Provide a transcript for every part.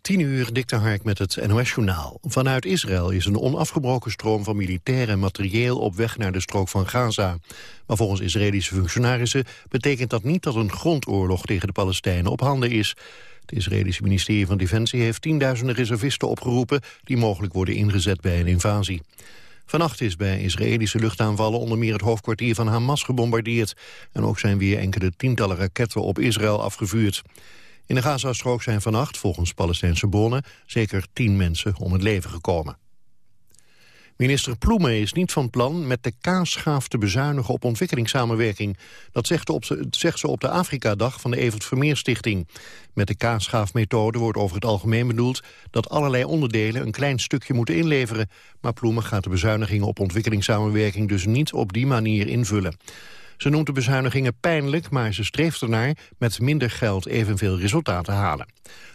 10 uur, dikte Hark met het NOS-journaal. Vanuit Israël is een onafgebroken stroom van militair en materieel op weg naar de strook van Gaza. Maar volgens Israëlische functionarissen betekent dat niet dat een grondoorlog tegen de Palestijnen op handen is. Het Israëlische ministerie van Defensie heeft tienduizenden reservisten opgeroepen die mogelijk worden ingezet bij een invasie. Vannacht is bij Israëlische luchtaanvallen onder meer het hoofdkwartier van Hamas gebombardeerd. En ook zijn weer enkele tientallen raketten op Israël afgevuurd. In de Gazastrook zijn vannacht, volgens Palestijnse bronnen, zeker tien mensen om het leven gekomen. Minister Ploemen is niet van plan met de kaasschaaf te bezuinigen op ontwikkelingssamenwerking. Dat zegt, op, zegt ze op de Afrika-dag van de Evert Vermeer Stichting. Met de kaasschaafmethode wordt over het algemeen bedoeld dat allerlei onderdelen een klein stukje moeten inleveren. Maar Ploemen gaat de bezuinigingen op ontwikkelingssamenwerking dus niet op die manier invullen. Ze noemt de bezuinigingen pijnlijk, maar ze streeft ernaar met minder geld evenveel resultaat te halen.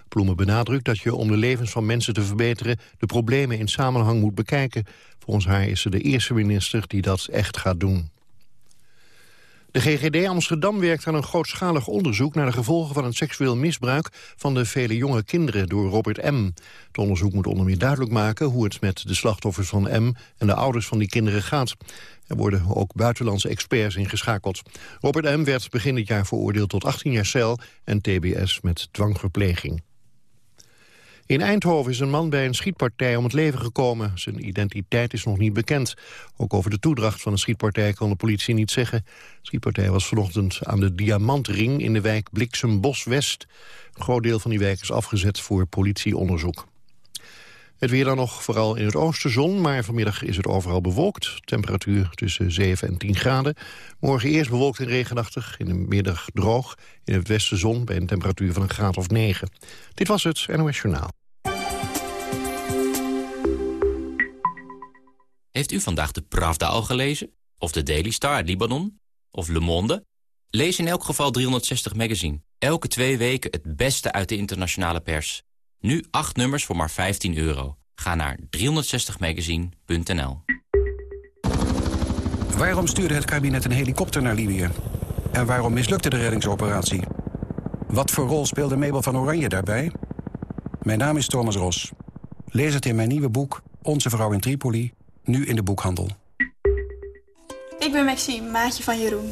Ploemen benadrukt dat je om de levens van mensen te verbeteren de problemen in samenhang moet bekijken. Volgens haar is ze de eerste minister die dat echt gaat doen. De GGD Amsterdam werkt aan een grootschalig onderzoek... naar de gevolgen van het seksueel misbruik van de vele jonge kinderen door Robert M. Het onderzoek moet onder meer duidelijk maken hoe het met de slachtoffers van M... en de ouders van die kinderen gaat. Er worden ook buitenlandse experts ingeschakeld. Robert M. werd begin dit jaar veroordeeld tot 18 jaar cel en tbs met dwangverpleging. In Eindhoven is een man bij een schietpartij om het leven gekomen. Zijn identiteit is nog niet bekend. Ook over de toedracht van de schietpartij kan de politie niet zeggen. De schietpartij was vanochtend aan de Diamantring in de wijk Bliksembos-West. Een groot deel van die wijk is afgezet voor politieonderzoek. Het weer dan nog vooral in het oosten zon, maar vanmiddag is het overal bewolkt. Temperatuur tussen 7 en 10 graden. Morgen eerst bewolkt en regenachtig, in de middag droog. In het westen zon bij een temperatuur van een graad of 9. Dit was het NOS Journaal. Heeft u vandaag de Pravda al gelezen? Of de Daily Star uit Libanon? Of Le Monde? Lees in elk geval 360 Magazine. Elke twee weken het beste uit de internationale pers. Nu acht nummers voor maar 15 euro. Ga naar 360magazine.nl Waarom stuurde het kabinet een helikopter naar Libië? En waarom mislukte de reddingsoperatie? Wat voor rol speelde Mabel van Oranje daarbij? Mijn naam is Thomas Ros. Lees het in mijn nieuwe boek Onze Vrouw in Tripoli, nu in de boekhandel. Ik ben Maxime, maatje van Jeroen.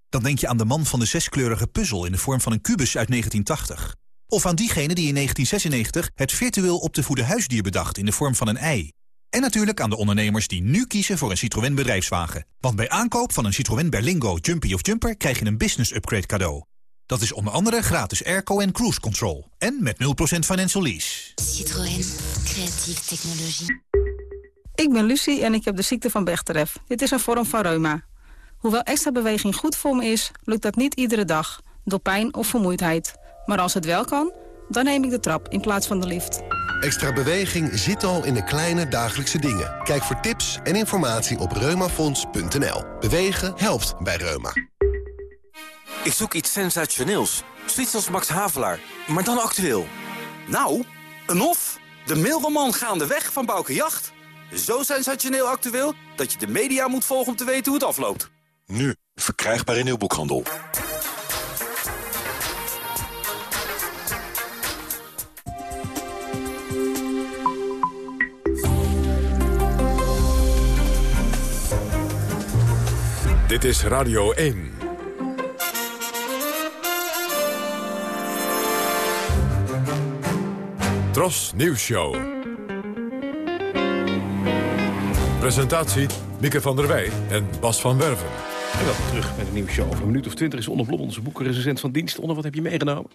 Dan denk je aan de man van de zeskleurige puzzel in de vorm van een kubus uit 1980. Of aan diegene die in 1996 het virtueel op te voeden huisdier bedacht in de vorm van een ei. En natuurlijk aan de ondernemers die nu kiezen voor een Citroën bedrijfswagen. Want bij aankoop van een Citroën Berlingo, Jumpy of Jumper krijg je een business upgrade cadeau. Dat is onder andere gratis airco en cruise control. En met 0% financial lease. Citroën. Creatieve technologie. Ik ben Lucie en ik heb de ziekte van Bechterew. Dit is een vorm van reuma. Hoewel extra beweging goed voor me is, lukt dat niet iedere dag. Door pijn of vermoeidheid. Maar als het wel kan, dan neem ik de trap in plaats van de lift. Extra beweging zit al in de kleine dagelijkse dingen. Kijk voor tips en informatie op reumafonds.nl. Bewegen helpt bij Reuma. Ik zoek iets sensationeels. Zoiets als Max Havelaar, maar dan actueel. Nou, een of? De mailroman Gaandeweg van Bouke Jacht. Zo sensationeel actueel dat je de media moet volgen om te weten hoe het afloopt. Nu, verkrijgbaar in uw boekhandel. Dit is Radio 1. Tros Nieuws Show. Presentatie Mieke van der Wij en Bas van Werven. En welkom terug met een nieuwe show. Over een minuut of twintig is Onder Blom, onze boekenrecensent van dienst. Onder, wat heb je meegenomen?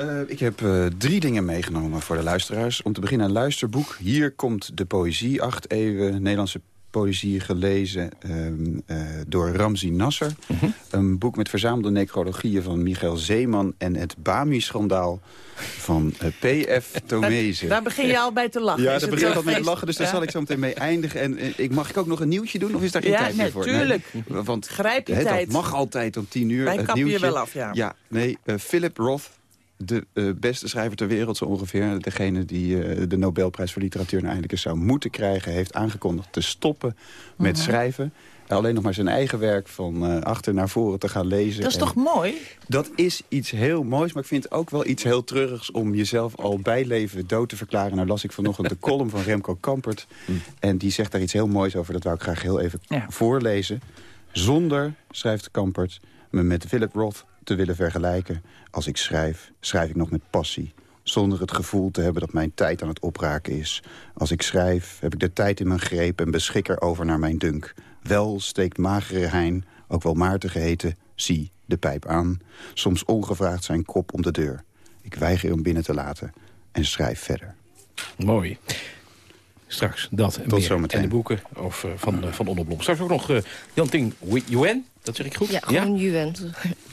Uh, ik heb uh, drie dingen meegenomen voor de luisteraars. Om te beginnen een luisterboek. Hier komt de poëzie, acht eeuwen Nederlandse poëzie gelezen ehm, eh, door Ramzi Nasser. Mhm. Een boek met verzamelde necrologieën van Michael Zeeman... en het Bami-schandaal van eh, P.F. Tomezen. Daar begin je al bij te lachen. Ja, daar het begin ik al mee te lachen, dus daar Ja. zal ik zo meteen mee eindigen. En eh, ik, mag ik ook nog een nieuwtje doen, of is daar geen Ja, tijd meer voor? tuurlijk. want Grijp je hè, tijd. Dat mag altijd om tien uur. Wij het kappen je wel af, ja. Ja, nee, eh, Philip Roth, de eh, beste schrijver ter wereld zo ongeveer... degene die eh, de Nobelprijs voor literatuur nou eindelijk eens zou moeten krijgen... heeft aangekondigd te stoppen met Mhm. schrijven. Alleen nog maar zijn eigen werk van eh, achter naar voren te gaan lezen. Dat is En toch mooi? Dat is iets heel moois, maar ik vind het ook wel iets heel treurigs... om jezelf al bij leven dood te verklaren. Nou las ik vanochtend de column van Remco Kampert. En die zegt daar iets heel moois over. Dat wou ik graag heel even Ja. voorlezen. Zonder, schrijft Kampert, me met Philip Roth te willen vergelijken. Als ik schrijf, schrijf ik nog met passie. Zonder het gevoel te hebben dat mijn tijd aan het opraken is. Als ik schrijf, heb ik de tijd in mijn greep en beschik erover naar mijn dunk. Wel steekt magere Hein, ook wel Maarten geheten, zie de pijp aan. Soms ongevraagd zijn kop om de deur. Ik weiger hem binnen te laten en schrijf verder. Mooi. Straks dat en Tot meer. zometeen. En de boeken of, eh, van, uh, van Onderblom. Straks ook nog uh, Jan Ting Yuen. Dat zeg ik goed? Ja, gewoon Yuen.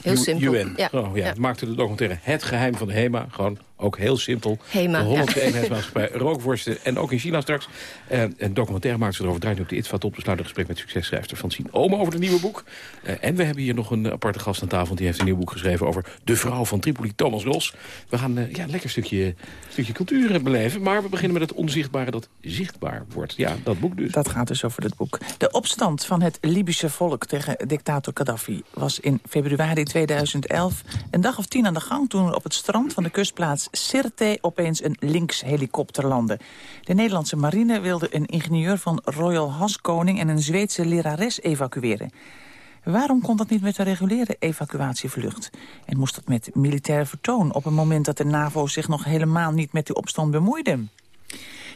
Heel simpel. Yuen. Ja. Oh, ja. Ja. Maakte de documentaire Het Geheim van de HEMA. Gewoon ook heel simpel. HEMA, De Hollandse ja. eenheidsmaatschappij. Rookworsten en ook in China straks. Uh, een documentaire maakt ze erover. Draait nu op de ITVA tot besluit een gesprek met successchrijfster van Sien Oma over het nieuwe boek. Uh, en we hebben hier nog een aparte gast aan tafel. Die heeft een nieuw boek geschreven over de vrouw van Tripoli, Thomas Ros. We gaan uh, ja, een lekker stukje, stukje cultuur beleven. Maar we beginnen met het onzichtbare dat zichtbaar wordt. Ja, dat boek dus. Dat gaat dus over het boek. De opstand van het Libische volk tegen dictator Gaddafi was in februari 2011 een dag of tien aan de gang... toen op het strand van de kustplaats Sirte opeens een links-helikopter landde. De Nederlandse marine wilde een ingenieur van Royal Haskoning... en een Zweedse lerares evacueren. Waarom kon dat niet met een reguliere evacuatievlucht? En moest dat met militair vertoon op een moment dat de NAVO zich nog helemaal niet met de opstand bemoeide?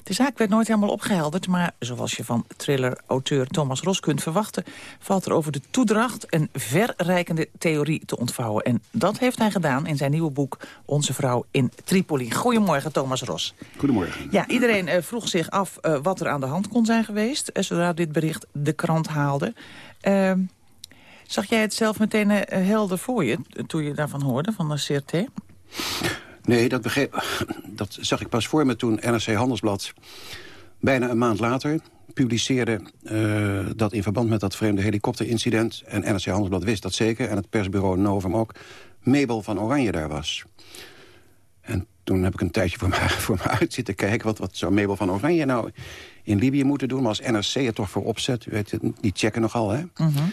De zaak werd nooit helemaal opgehelderd, maar zoals je van thriller-auteur Thomas Ros kunt verwachten... valt er over de toedracht een verrijkende theorie te ontvouwen. En dat heeft hij gedaan in zijn nieuwe boek Onze Vrouw in Tripoli. Goedemorgen, Thomas Ros. Goedemorgen. Ja, iedereen uh, vroeg zich af uh, wat er aan de hand kon zijn geweest... Uh, zodra dit bericht de krant haalde. Ehm, zag jij het zelf meteen helder voor je, toen je daarvan hoorde, van de CRT? Nee, dat, begreep, dat zag ik pas voor me toen NRC Handelsblad... bijna een maand later publiceerde uh, dat in verband met dat vreemde helikopterincident... en NRC Handelsblad wist dat zeker, en het persbureau Novum ook... Mabel van Oranje daar was. En toen heb ik een tijdje voor me, voor me uit zitten kijken... Wat, wat zou Mabel van Oranje nou in Libië moeten doen... maar als NRC het toch voor opzet, u weet die checken nogal, hè? Mm -hmm.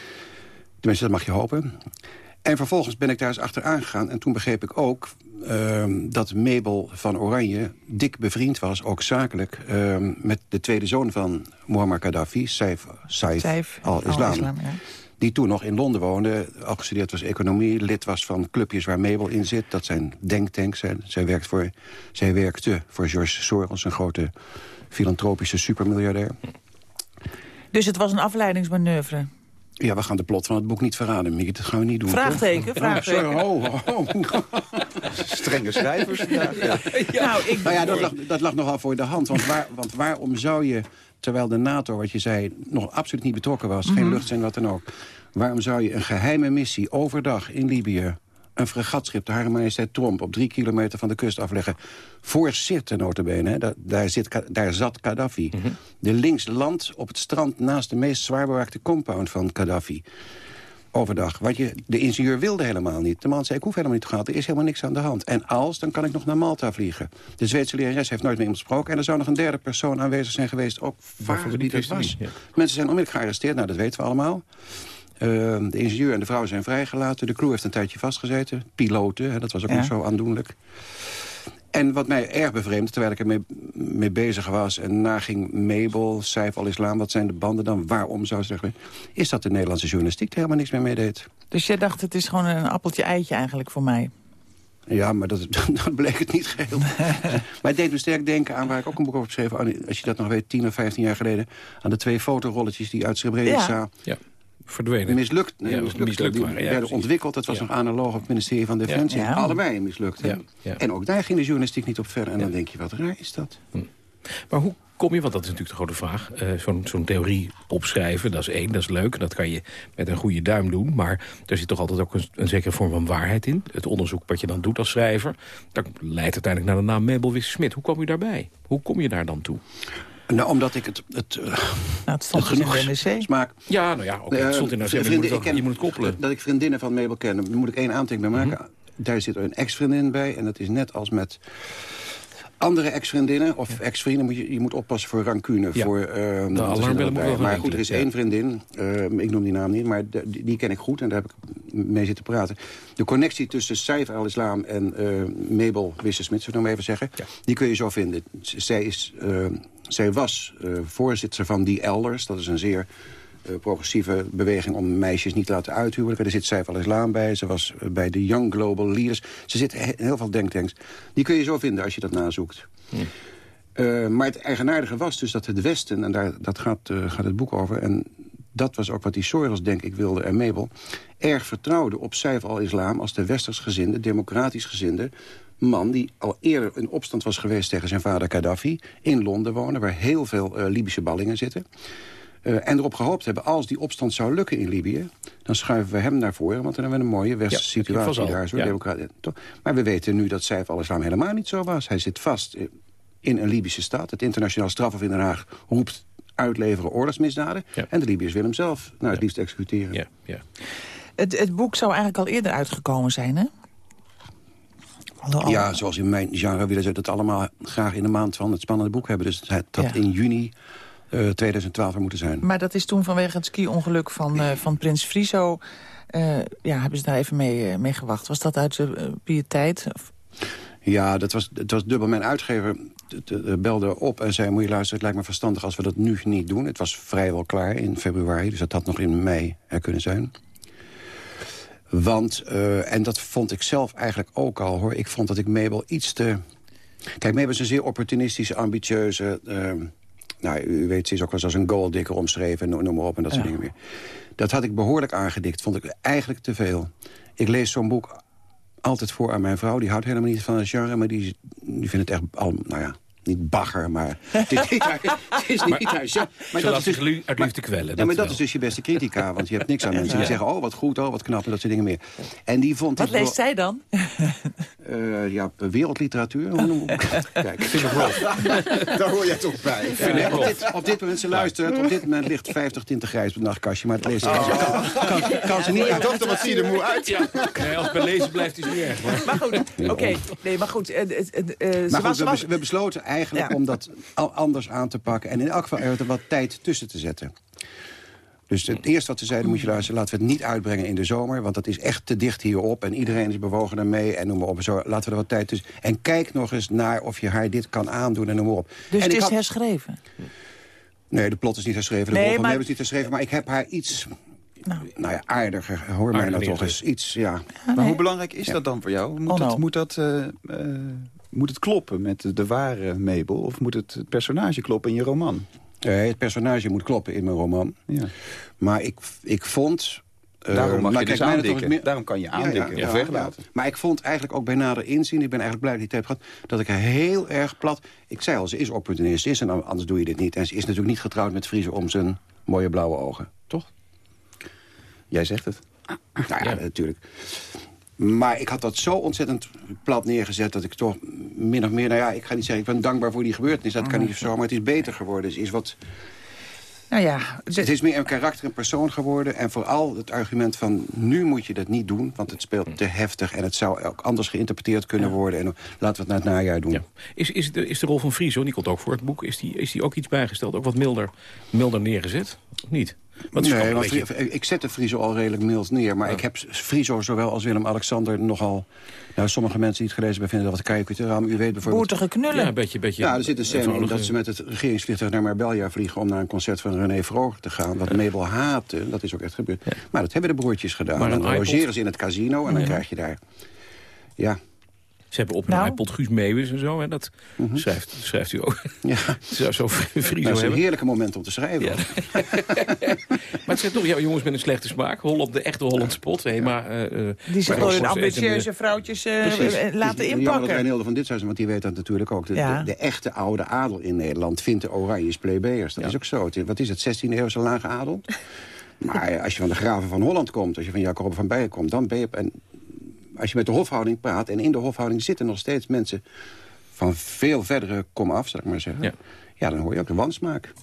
Tenminste, dat mag je hopen. En vervolgens ben ik daar eens achteraan gegaan. En toen begreep ik ook uh, dat Mabel van Oranje dik bevriend was, ook zakelijk... Uh, met de tweede zoon van Muammar Gaddafi, Saif, Saif, Saif al-Islam. Al ja. Die toen nog in Londen woonde, al gestudeerd was economie... lid was van clubjes waar Mabel in zit. Dat zijn denktanks. Zij, zij, werkt voor, zij werkte voor George Soros, een grote filantropische supermiljardair. Dus het was een afleidingsmanoeuvre? Ja, we gaan de plot van het boek niet verraden, Mieke. Dat gaan we niet doen. Vraagteken, toch? vraagteken. Oh, sorry, oh, oh. Strenge schrijvers. Ja. Ja. Ja. Nou, ik nou ja, dat lag, dat lag nogal voor de hand. Want, waar, want waarom zou je, terwijl de NATO, wat je zei... nog absoluut niet betrokken was, mm -hmm. geen luchtzijn, wat dan ook... waarom zou je een geheime missie overdag in Libië... een fregatschip, de Hare Majesteit Tromp... op drie kilometer van de kust afleggen... voor Sirte notabene, hè? Daar, daar, zit, daar zat Gaddafi. Mm -hmm. De links land op het strand naast de meest zwaar bewaakte compound van Gaddafi overdag. Wat je, de ingenieur wilde helemaal niet. De man zei, ik hoef helemaal niet te gaan, er is helemaal niks aan de hand. En als, dan kan ik nog naar Malta vliegen. De Zweedse lerares heeft nooit iemand gesproken... en er zou nog een derde persoon aanwezig zijn geweest... ook waar wie dat was. Ja. Mensen zijn onmiddellijk gearresteerd, nou dat weten we allemaal. Uh, de ingenieur en de vrouw zijn vrijgelaten. De crew heeft een tijdje vastgezeten. Piloten, hè, dat was ook ja. niet zo aandoenlijk. En wat mij erg bevreemd, terwijl ik ermee mee bezig was... en naging Mabel, Saif al-Islam, wat zijn de banden dan? Waarom zou ze zeggen? Is dat de Nederlandse journalistiek er helemaal niks meer mee deed? Dus jij dacht, het is gewoon een appeltje-eitje eigenlijk voor mij? Ja, maar dat, dat bleek het niet geheel. maar het deed me sterk denken aan waar ik ook een boek over geschreven... als je dat nog weet, 10 of 15 jaar geleden... aan de twee fotorolletjes die uit Srebrenica... Ja. ja verdwenen. Mislukt, nee, ja, mislukt, mislukt die waren, werden ontwikkeld. Dat was Ja. nog analoog op het ministerie van Defensie. Ja. Ja. Allebei mislukt. hè? Ja, ja. En ook daar ging de journalistiek niet op verder. En dan denk je, wat raar is dat? Maar hoe kom je, want dat is natuurlijk de grote vraag... eh, zo'n zo'n theorie opschrijven, dat is één, dat is leuk. Dat kan je met een goede duim doen. Maar er zit toch altijd ook een, een zekere vorm van waarheid in. Het onderzoek wat je dan doet als schrijver... dat leidt uiteindelijk naar de naam Mabel Wisse-Smit. Hoe kom je daarbij? Hoe kom je daar dan toe? Nou, omdat ik het... het, uh, nou, het stond dus in de NRC. Smaak. Ja, nou ja, oké, het stond in de NRC, je moet, het je moet het koppelen. Dat ik vriendinnen van Mabel ken, daar moet ik één aantekening bij maken. Daar zit er een ex-vriendin bij. En dat is net als met andere ex-vriendinnen of ex-vrienden. Moet je, je moet oppassen voor rancune. Ja. Voor, wel Maar goed, er is één vriendin. eh, ik noem die naam niet, maar de- die, ken ik goed. En daar heb ik mee zitten praten. De connectie tussen Saif al-Islam en eh, Mabel Wisse-Smit, zullen we maar even zeggen. Die kun je zo vinden. Z- Zij, is, zij was eh, voorzitter van Die Elders. Dat is een zeer progressieve beweging om meisjes niet te laten uithuwelijken. Er zit Saif al-Islam bij. Ze was eh, bij de Young Global Leaders. Ze zit in heel veel denktanks. Die kun je zo vinden als je dat nazoekt. Eh, maar het eigenaardige was dus dat het Westen... en daar dat gaat, eh, gaat het boek over... en dat was ook wat die Soros, denk ik, wilde en Mabel... erg vertrouwde op Saif al-Islam als de westers gezinde, democratisch gezinde man die al eerder in opstand was geweest tegen zijn vader Gaddafi... in Londen wonen, waar heel veel eh, Libische ballingen zitten... Eh, en erop gehoopt hebben, als die opstand zou lukken in Libië... dan schuiven we hem naar voren, want dan hebben we een mooie westerse vast situatie daar. Zo, ja. democratie- toch? Maar we weten nu dat Saif al-Islam helemaal niet zo was. Hij zit vast eh, in een Libische staat. Het internationaal strafhof in Den Haag roept uitleveren oorlogsmisdaden. En de Libiërs willen hem zelf nou, het liefst executeren. Ja, ja. Het, het boek zou eigenlijk al eerder uitgekomen zijn, hè? Ja, zoals in mijn genre willen ze dat allemaal graag in de maand van het spannende boek hebben. Dus het Ja. in juni eh, 2012 er moeten zijn. Maar dat is toen vanwege het ski-ongeluk van, eh, van Prins Friso... eh, ja, hebben ze daar even mee, eh, mee gewacht. Was dat uit de pietijd? Of- Ja, dat was, het was dubbel. Mijn uitgever belde op en zei... moet je luisteren, het lijkt me verstandig als we dat nu niet doen. Het was vrijwel klaar in februari, dus dat had nog in mei er kunnen zijn. Want, eh, en dat vond ik zelf eigenlijk ook al, hoor. Ik vond dat ik Mabel iets te... Kijk, Mabel is een zeer opportunistische, ambitieuze... eh, nou, u weet, ze is ook wel eens als een goaldikker omschreven... en noem maar op en dat soort Ja. dingen meer. Dat had ik behoorlijk aangedikt. Vond ik eigenlijk te veel. Ik lees zo'n boek altijd voor aan mijn vrouw. Die houdt helemaal niet van het genre, maar die, die vindt het echt al, nou ja, niet bagger, maar het is niet haar, het is niet Maar- haar laat zich lu- uit maar- liefde kwellen, Ja, dat maar dat wel. is dus je beste critica, want je hebt niks aan mensen die Ja. zeggen, oh wat goed, oh wat knap en dat soort dingen meer. En die vond Wat leest zij dan? Eh, ja, wereldliteratuur. Hoe noem Kijk, Philip Roth. daar hoor jij toch bij. Op, dit, op dit moment, ze luistert, op dit moment ligt 50 tinten grijs op het nachtkastje, maar het leest kan, kan, kan ze niet uit. Dochter, wat zie je er moe uit? Ja, nee, als het bij lezen blijft is het niet erg. Maar. Maar goed, oké. Nee, maar goed. was- we, was- bes- we besloten eigenlijk Ja. om dat anders aan te pakken... en in elk geval er wat tijd tussen te zetten. Dus het eerste wat ze zeiden, moet je luisteren... laten we het niet uitbrengen in de zomer, want dat is echt te dicht hierop... en iedereen is bewogen daarmee en noem maar op. Zo, laten we er wat tijd tussen... En kijk nog eens naar of je haar dit kan aandoen en noem maar op. Dus en het is had- herschreven? Nee, de plot is niet herschreven, de Nee, rol van maar- is niet herschreven... maar ik heb haar iets... Nou. Nou, ja, aardiger, hoor mij nou toch eens. Iets, ja. Maar hoe belangrijk is dat dan voor jou? Moet, Oh, dat, nou. moet, dat, eh, eh, moet het kloppen met de, de ware Mabel? Of moet het, het personage kloppen in je roman? Nee, het personage moet kloppen in mijn roman. Ja. Maar ik, ik vond... eh, Daarom mag maar je dus aandikken. meer- Daarom kan je aandikken of weglaten. Maar ik vond eigenlijk ook bij nader inzien... ik ben eigenlijk blij dat ik tijd heb gehad... dat ik heel erg plat... Ik zei al, ze is opportunist, is en anders doe je dit niet. En ze is natuurlijk niet getrouwd met Vriezer om zijn mooie blauwe ogen. Toch? Jij zegt het. Nou ja, natuurlijk. Maar ik had dat zo ontzettend plat neergezet... dat ik toch min of meer... Nou ja, ik ga niet zeggen, ik ben dankbaar voor die gebeurtenis. Dat kan niet zo, maar het is beter geworden. Het is wat... Nou ja, Het is meer een karakter en persoon geworden. En vooral het argument van nu moet je dat niet doen... want het speelt te heftig en het zou ook anders geïnterpreteerd kunnen worden. En laten we het naar het najaar doen. Ja. Is, is, de, is de rol van Friso, die komt ook voor het boek... is die, is die ook iets bijgesteld? Ook wat milder, milder neergezet? Of niet? Want nee, want beetje- ik zette Friso al redelijk mild neer. Maar ik heb Friso zowel als Willem-Alexander nogal... Nou, sommige mensen die het gelezen hebben vinden dat wat karikatuur U weet bijvoorbeeld... boertige knullen. Ja, een beetje... beetje Ja, er zit een scène in dat ze met het regeringsvliegtuig naar Marbella vliegen... om naar een concert van René Vroger te gaan. Wat Mabel haatte, dat is ook echt gebeurd. Maar dat hebben de broertjes gedaan. Maar een dan logeren ze in het casino en dan Ja. krijg je daar... Ja, Ze hebben op nou. iPod Guus Meeuwis en zo. En dat mhm. schrijft, schrijft u ook. Ja. zou zo Friso Dat is een heerlijke moment om te schrijven. Ja. maar het zijn toch ja, jongens met een slechte smaak. Holland, de echte Hollandse pot. Hey, maar, uh, die zich door hun ambitieuze vrouwtjes uh, laten inpakken. Jan van dit want die weet dat natuurlijk ook. De, de, echte oude adel in Nederland vindt de Oranjes plebeiers. Dat is ook zo. Wat is het, 16e eeuwse lage adel? Maar als je van de graven van Holland komt, als je van Jacob van Bijen komt... dan ben je... En als je met de hofhouding praat... en in de hofhouding zitten nog steeds mensen van veel verdere komaf, zal ik maar zeggen... Ja. ja, dan hoor je ook de wansmaak.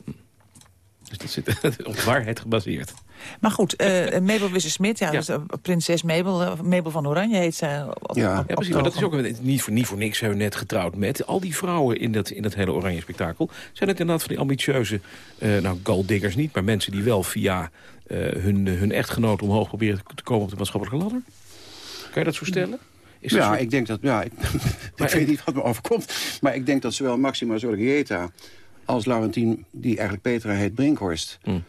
Dus dat zit op waarheid gebaseerd. Maar goed, uh, Mabel Wisse-Smit, ja, Dus, uh, prinses Mabel, uh, Mabel van Oranje heet ze. Op, ja. Op, ja, precies, maar dat is ook niet voor, niet voor niks we net getrouwd met. Al die vrouwen in dat, in dat hele Oranje spektakel... zijn het inderdaad van die ambitieuze, nou, golddiggers niet... maar mensen die wel via hun, hun echtgenoot omhoog proberen te komen op de maatschappelijke ladder? Kan je dat zo stellen? Is ja, ik denk dat... Ja, ik, ik weet niet wat me overkomt. Maar ik denk dat zowel Maxima Zorgieta als Laurentien... die eigenlijk Petra heet Brinkhorst... Mm.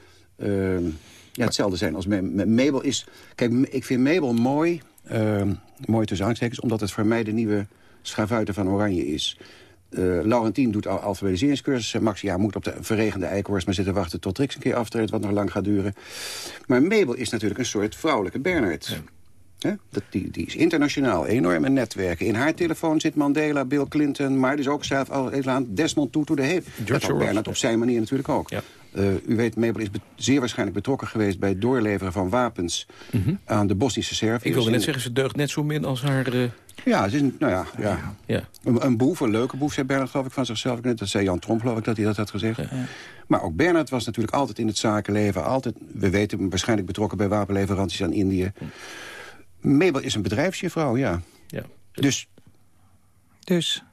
ja, hetzelfde zijn als Mabel is... Kijk, ik vind Mabel mooi, uh, mooi tussen aanstekens... omdat het voor mij de nieuwe schavuiten van Oranje is. Uh, Laurentien doet al alfabetiseringscursussen. Max ja, moet op de verregende eikenhorst maar zitten wachten tot Trix een keer aftreedt... wat nog lang gaat duren. Maar Mabel is natuurlijk een soort vrouwelijke Bernard. Dat, die, die is internationaal, enorme netwerken. In haar telefoon zit Mandela, Bill Clinton... maar dus ook zelf al aan Desmond Tutu, de heeft. Dat Bernard op zijn manier natuurlijk ook. Ja. Uh, u weet, Mabel is zeer waarschijnlijk betrokken geweest... bij het doorleveren van wapens mm aan de Bosnische Serviërs. Ik wilde net zeggen, ze deugt net zo min als haar... Uh... Ja, ze is een, nou ja, ja. ja. Een, een, boef, een leuke boef, zei Bernard geloof ik van zichzelf. Dat zei Jan Tromp geloof ik dat hij dat had gezegd. Ja. Maar ook Bernard was natuurlijk altijd in het zakenleven. Altijd, we weten, waarschijnlijk betrokken bij wapenleveranties aan Indië. Mabel is een bedrijfsjuffrouw, ja. ja. Dus? Dus?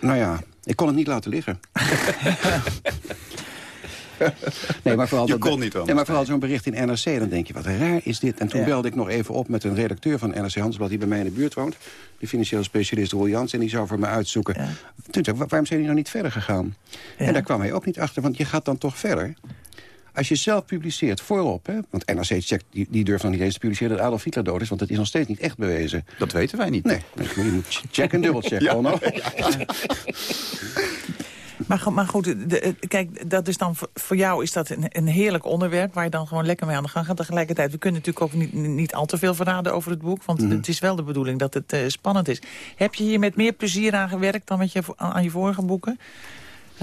Nou ja, ik kon het niet laten liggen. nee, maar vooral, je kon niet nee, maar vooral zo'n bericht in NRC, dan denk je, wat raar is dit? En toen belde ik nog even op met een redacteur van NRC Handelsblad... die bij mij in de buurt woont, de financiële specialist Roel Jans... en die zou voor me uitzoeken. Toen zei ik, waarom zijn jullie nog niet verder gegaan? En daar kwam hij ook niet achter, want je gaat dan toch verder... Als je zelf publiceert voorop, hè, want NRC checkt, die, die durft nog niet eens te publiceren dat Adolf Hitler dood is, want dat is nog steeds niet echt bewezen. Dat weten wij niet. Nee, je moet checken en dubbelchecken. Ja. Maar, maar goed, de, kijk, dat is dan voor jou is dat een, een, heerlijk onderwerp... waar je dan gewoon lekker mee aan de gang gaat. Tegelijkertijd, we kunnen natuurlijk ook niet, niet al te veel verraden over het boek... want mhm. het is wel de bedoeling dat het uh, spannend is. Heb je hier met meer plezier aan gewerkt dan met je, aan je vorige boeken?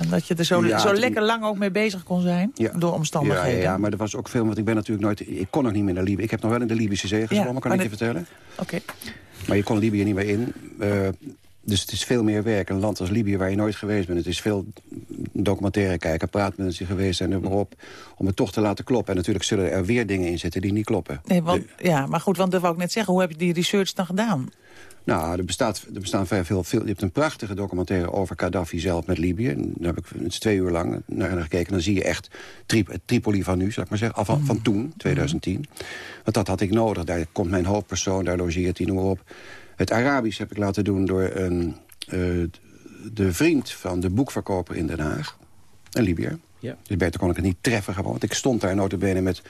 En dat je er zo, zo lekker lang ook mee bezig kon zijn, door omstandigheden. Ja, ja, maar er was ook veel, want ik ben natuurlijk nooit... Ik kon nog niet meer naar Libië. Ik heb nog wel in de Libische zee gezwommen, kan ik je vertellen. Oké. Maar je kon Libië niet meer in. Uh, dus het is veel meer werk. Een land als Libië waar je nooit geweest bent. Het is veel documentaire kijken, praten met mensen geweest zijn erop. Om het toch te laten kloppen. En natuurlijk zullen er weer dingen in zitten die niet kloppen. Nee, want, ja, maar goed, want dat wou ik net zeggen. Hoe heb je die research dan gedaan? Nou, er, bestaat, er bestaan vrij veel, veel... Je hebt een prachtige documentaire over Gaddafi zelf met Libië. Daar heb ik twee uur lang naar gekeken. Dan zie je echt Tripoli van nu, zal ik maar zeggen. Af, van, van toen, 2010. Want dat had ik nodig. Daar komt mijn hoofdpersoon, daar logeert hij, noem maar op. Het Arabisch heb ik laten doen door een, uh, de vriend van de boekverkoper in Den Haag. Een Libiër. Ja. Dus beter kon ik het niet treffen gewoon. Want ik stond daar notabene met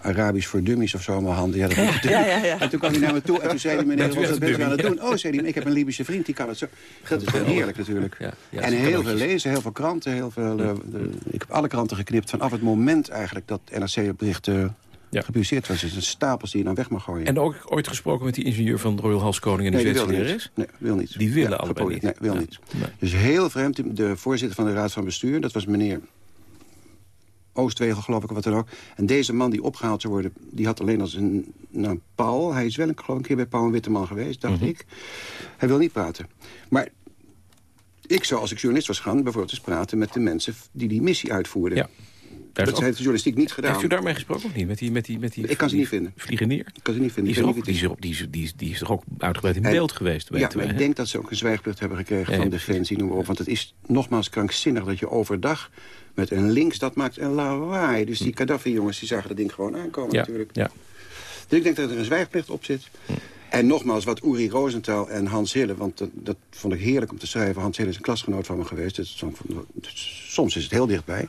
Arabisch voor dummies of zo in mijn handen. Ja, dat ja, ja, ja, En toen kwam hij naar me toe en toen zei hij, meneer, wat ben je aan het doen? Oh, zei hij, ik heb een Libische vriend, die kan het zo. Dat is wel heerlijk natuurlijk. en heel veel lezen, heel veel kranten. Heel veel, uh, de, ik heb alle kranten geknipt vanaf het moment eigenlijk dat NRC-bericht uh, ja. gepubliceerd was. Dus een stapels die je dan weg mag gooien. En ook ooit gesproken met die ingenieur van Royal Halskoning en de nee, is? Nee, wil niet. Die willen allebei niet? Nee, wil niet. Dus heel vreemd. De voorzitter van de Raad van Bestuur, dat was meneer Oostwegel geloof ik, wat dan ook. En deze man die opgehaald zou worden, die had alleen als een nou, Paul. Hij is wel een, geloof ik, een keer bij Paul en Witteman geweest, dacht mhm. ik. Hij wil niet praten. Maar ik zou, als ik journalist was gaan, bijvoorbeeld eens praten met de mensen die die missie uitvoerden. Ja. Dat heeft de journalistiek niet gedaan. Heeft u daarmee gesproken of niet? Met die, met die, met die, ik kan ze niet vinden. Ik kan ze niet vinden. Die is, ook, die, is, die, is, die, is, die is toch ook uitgebreid in beeld geweest? Ja, maar ik denk dat ze ook een zwijgplicht hebben gekregen van Defensie. Noem maar op. Want het is nogmaals krankzinnig dat je overdag met een links, dat maakt een lawaai. Dus die hm. Gaddafi-jongens die zagen dat ding gewoon aankomen ja, natuurlijk. Ja. Dus ik denk dat er een zwijgplicht op zit. Hm. En nogmaals, wat Uri Rosenthal en Hans Hille... want dat, dat, vond ik heerlijk om te schrijven. Hans Hille is een klasgenoot van me geweest. Dus, soms is het heel dichtbij.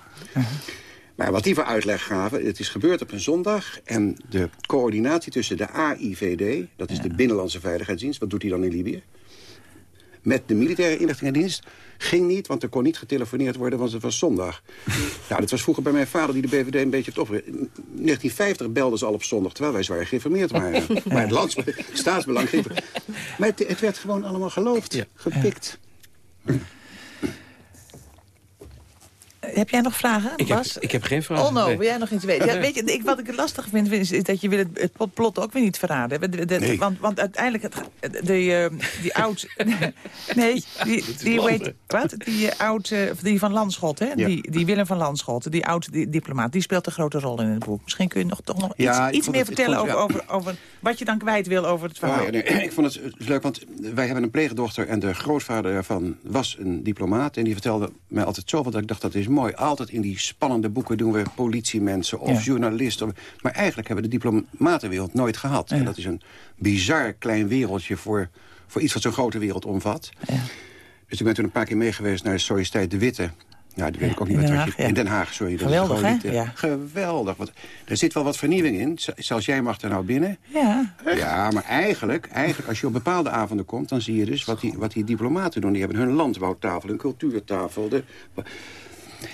Maar wat die voor uitleg gaven, het is gebeurd op een zondag... en de coördinatie tussen de AIVD, dat is de Binnenlandse Veiligheidsdienst... wat doet hij dan in Libië? met de militaire inlichtingendienst. Ging niet, want er kon niet getelefoneerd worden, want het was zondag. nou, dat was vroeger bij mijn vader die de BVD een beetje het In 1950 belden ze al op zondag, terwijl wij zwaar geïnformeerd waren. maar het lands, staatsbelang... Maar het, het, werd gewoon allemaal geloofd, gepikt. Heb jij nog vragen, ik Bas? Heb, ik heb geen vragen. Oh no, wil jij nog iets weten? Ja, weet je, ik, wat ik het lastig vind, is, is dat je wil het, het plot ook weer niet verraden. De, de, nee. want, want uiteindelijk, het, de, uh, die oud... nee, die, die, weet, wat? Die, uh, oud, uh, die van Landschot, hè? Ja. Die, die Willem van Landschot, die oud die, diplomaat, die speelt een grote rol in het boek. Misschien kun je nog, toch nog ja, iets, iets meer het, vertellen over, over, over wat je dan kwijt wil over het verhaal. Oh, ja, nee, ik vond het leuk, want wij hebben een pleegdochter en de grootvader daarvan was een diplomaat. En die vertelde mij altijd zoveel dat ik dacht, dat is mooi. Altijd in die spannende boeken doen we politiemensen of ja. journalisten. Maar eigenlijk hebben we de diplomatenwereld nooit gehad. Ja. En dat is een bizar klein wereldje voor, voor iets wat zo'n grote wereld omvat. Ja. Dus ik ben toen een paar keer meegeweest naar de Sociëteit de Witte. Ja, dat weet ik ook niet in meer. Haag, je, In Den Haag, sorry. Dat Geweldig, niet, hè? Geweldig. Want er zit wel wat vernieuwing in. Zelfs jij mag er nou binnen. Ja. Ja, maar eigenlijk, eigenlijk, als je op bepaalde avonden komt... dan zie je dus wat die, wat die diplomaten doen. Die hebben hun landbouwtafel, hun cultuurtafel... De,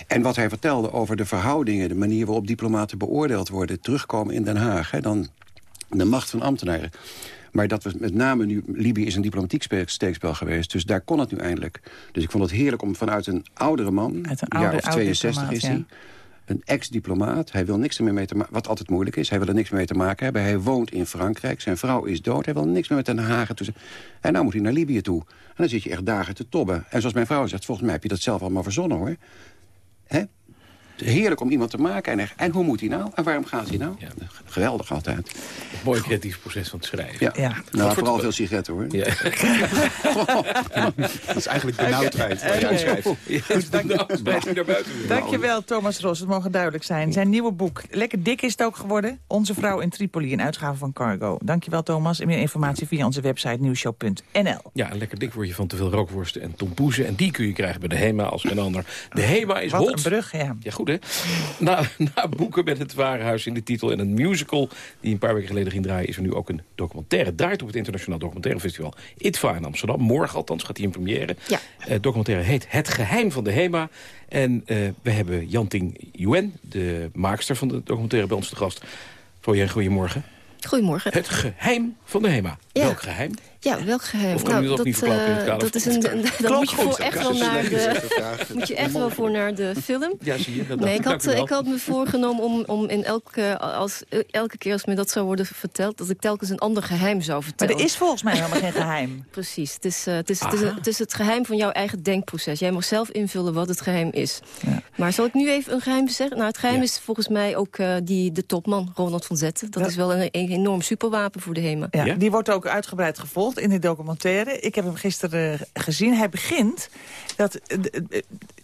en wat hij vertelde over de verhoudingen... de manier waarop diplomaten beoordeeld worden... terugkomen in Den Haag, hè, dan de macht van ambtenaren. Maar dat was met name nu... Libië is een diplomatiek steekspel geweest. Dus daar kon het nu eindelijk. Dus ik vond het heerlijk om vanuit een oudere man... Uit een een oude, jaar of 62 is ja. hij... Een ex-diplomaat. Hij wil niks meer mee te maken... Wat altijd moeilijk is. Hij wil er niks mee te maken hebben. Hij woont in Frankrijk. Zijn vrouw is dood. Hij wil niks meer met Den Haag. En nou moet hij naar Libië toe. En dan zit je echt dagen te tobben. En zoals mijn vrouw zegt, volgens mij heb je dat zelf allemaal verzonnen, hoor. Hè? Heerlijk om iemand te maken. En, en hoe moet hij nou? En waarom gaat hij nou? Ja. Geweldig altijd. Een mooi creatief proces van het schrijven. Ja, ja. nou, vooral veel sigaretten hoor. Ja. dat is eigenlijk benauwdheid waar jij schrijft. Dankjewel Thomas Ros, het mogen duidelijk zijn. Zijn nieuwe boek, lekker dik is het ook geworden. Onze vrouw in Tripoli, een uitgave van Cargo. Dankjewel Thomas. En meer informatie via onze website nieuwshow.nl. Ja, een lekker dik word je van te veel rookworsten en tompoezen. En die kun je krijgen bij de HEMA als geen ander. De HEMA is Wat hot. een brug, ja. Ja, goed hè. Na, na boeken met het Warenhuis in de titel en een musical... die een paar weken geleden ging draaien... is er nu ook een documentaire. Het draait op het Internationaal Documentaire Festival ITVA in Amsterdam. Morgen althans gaat hij in première. Ja. Het documentaire heet Het Geheim van de HEMA. En uh, we hebben Janting Yuen, de maakster van de documentaire, bij ons te gast. Voor je goedemorgen. Goedemorgen. Het geheim van de HEMA. Ja. Welk geheim? Ja, welk geheim? Of kan nou, u dat, niet verklappen in het kader dat is een, Dan moet je voor echt wel naar de, moet je echt wel voor naar de film. Ja, zie je. Dat nee, ik had, ik had me voorgenomen om, om in elke, als, elke keer als me dat zou worden verteld... dat ik telkens een ander geheim zou vertellen. Maar er is volgens mij helemaal geen geheim. Precies. Het is, uh, het, is, het, is, het is het geheim van jouw eigen denkproces. Jij mag zelf invullen wat het geheim is. Ja. Maar zal ik nu even een geheim zeggen? Nou, het geheim ja. is volgens mij ook uh, die, de topman, Ronald van Zetten. Dat ja. is wel een, een, enorm superwapen voor de HEMA. Ja, Die wordt ook uitgebreid gevolgd in de documentaire. Ik heb hem gisteren gezien. Hij begint... Dat,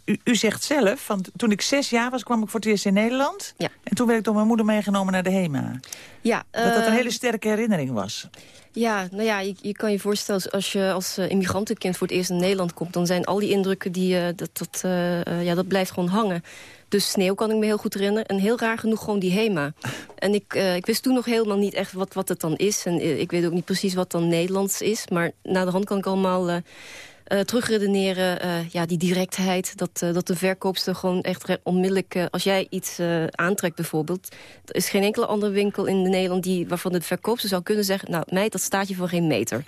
u, u zegt zelf, van, toen ik zes jaar was, kwam ik voor het eerst in Nederland. Ja. En toen werd ik door mijn moeder meegenomen naar de HEMA. Ja, dat dat een hele sterke herinnering was. Ja, nou ja, je, je, kan je voorstellen, als je als immigrantenkind voor het eerst in Nederland komt... dan zijn al die indrukken, die, dat, dat, uh, ja, dat blijft gewoon hangen. Dus sneeuw kan ik me heel goed herinneren. En heel raar genoeg gewoon die HEMA. En ik, uh, ik wist toen nog helemaal niet echt wat, wat het dan is. En uh, ik weet ook niet precies wat dan Nederlands is. Maar na de hand kan ik allemaal... Uh, uh, terugredeneren, uh, ja, die directheid, dat, uh, dat de verkoopster gewoon echt onmiddellijk... als jij iets aantrekt bijvoorbeeld... er is geen enkele andere winkel in Nederland die, waarvan de verkoopster zou kunnen zeggen... nou, meid, dat staat je voor geen meter.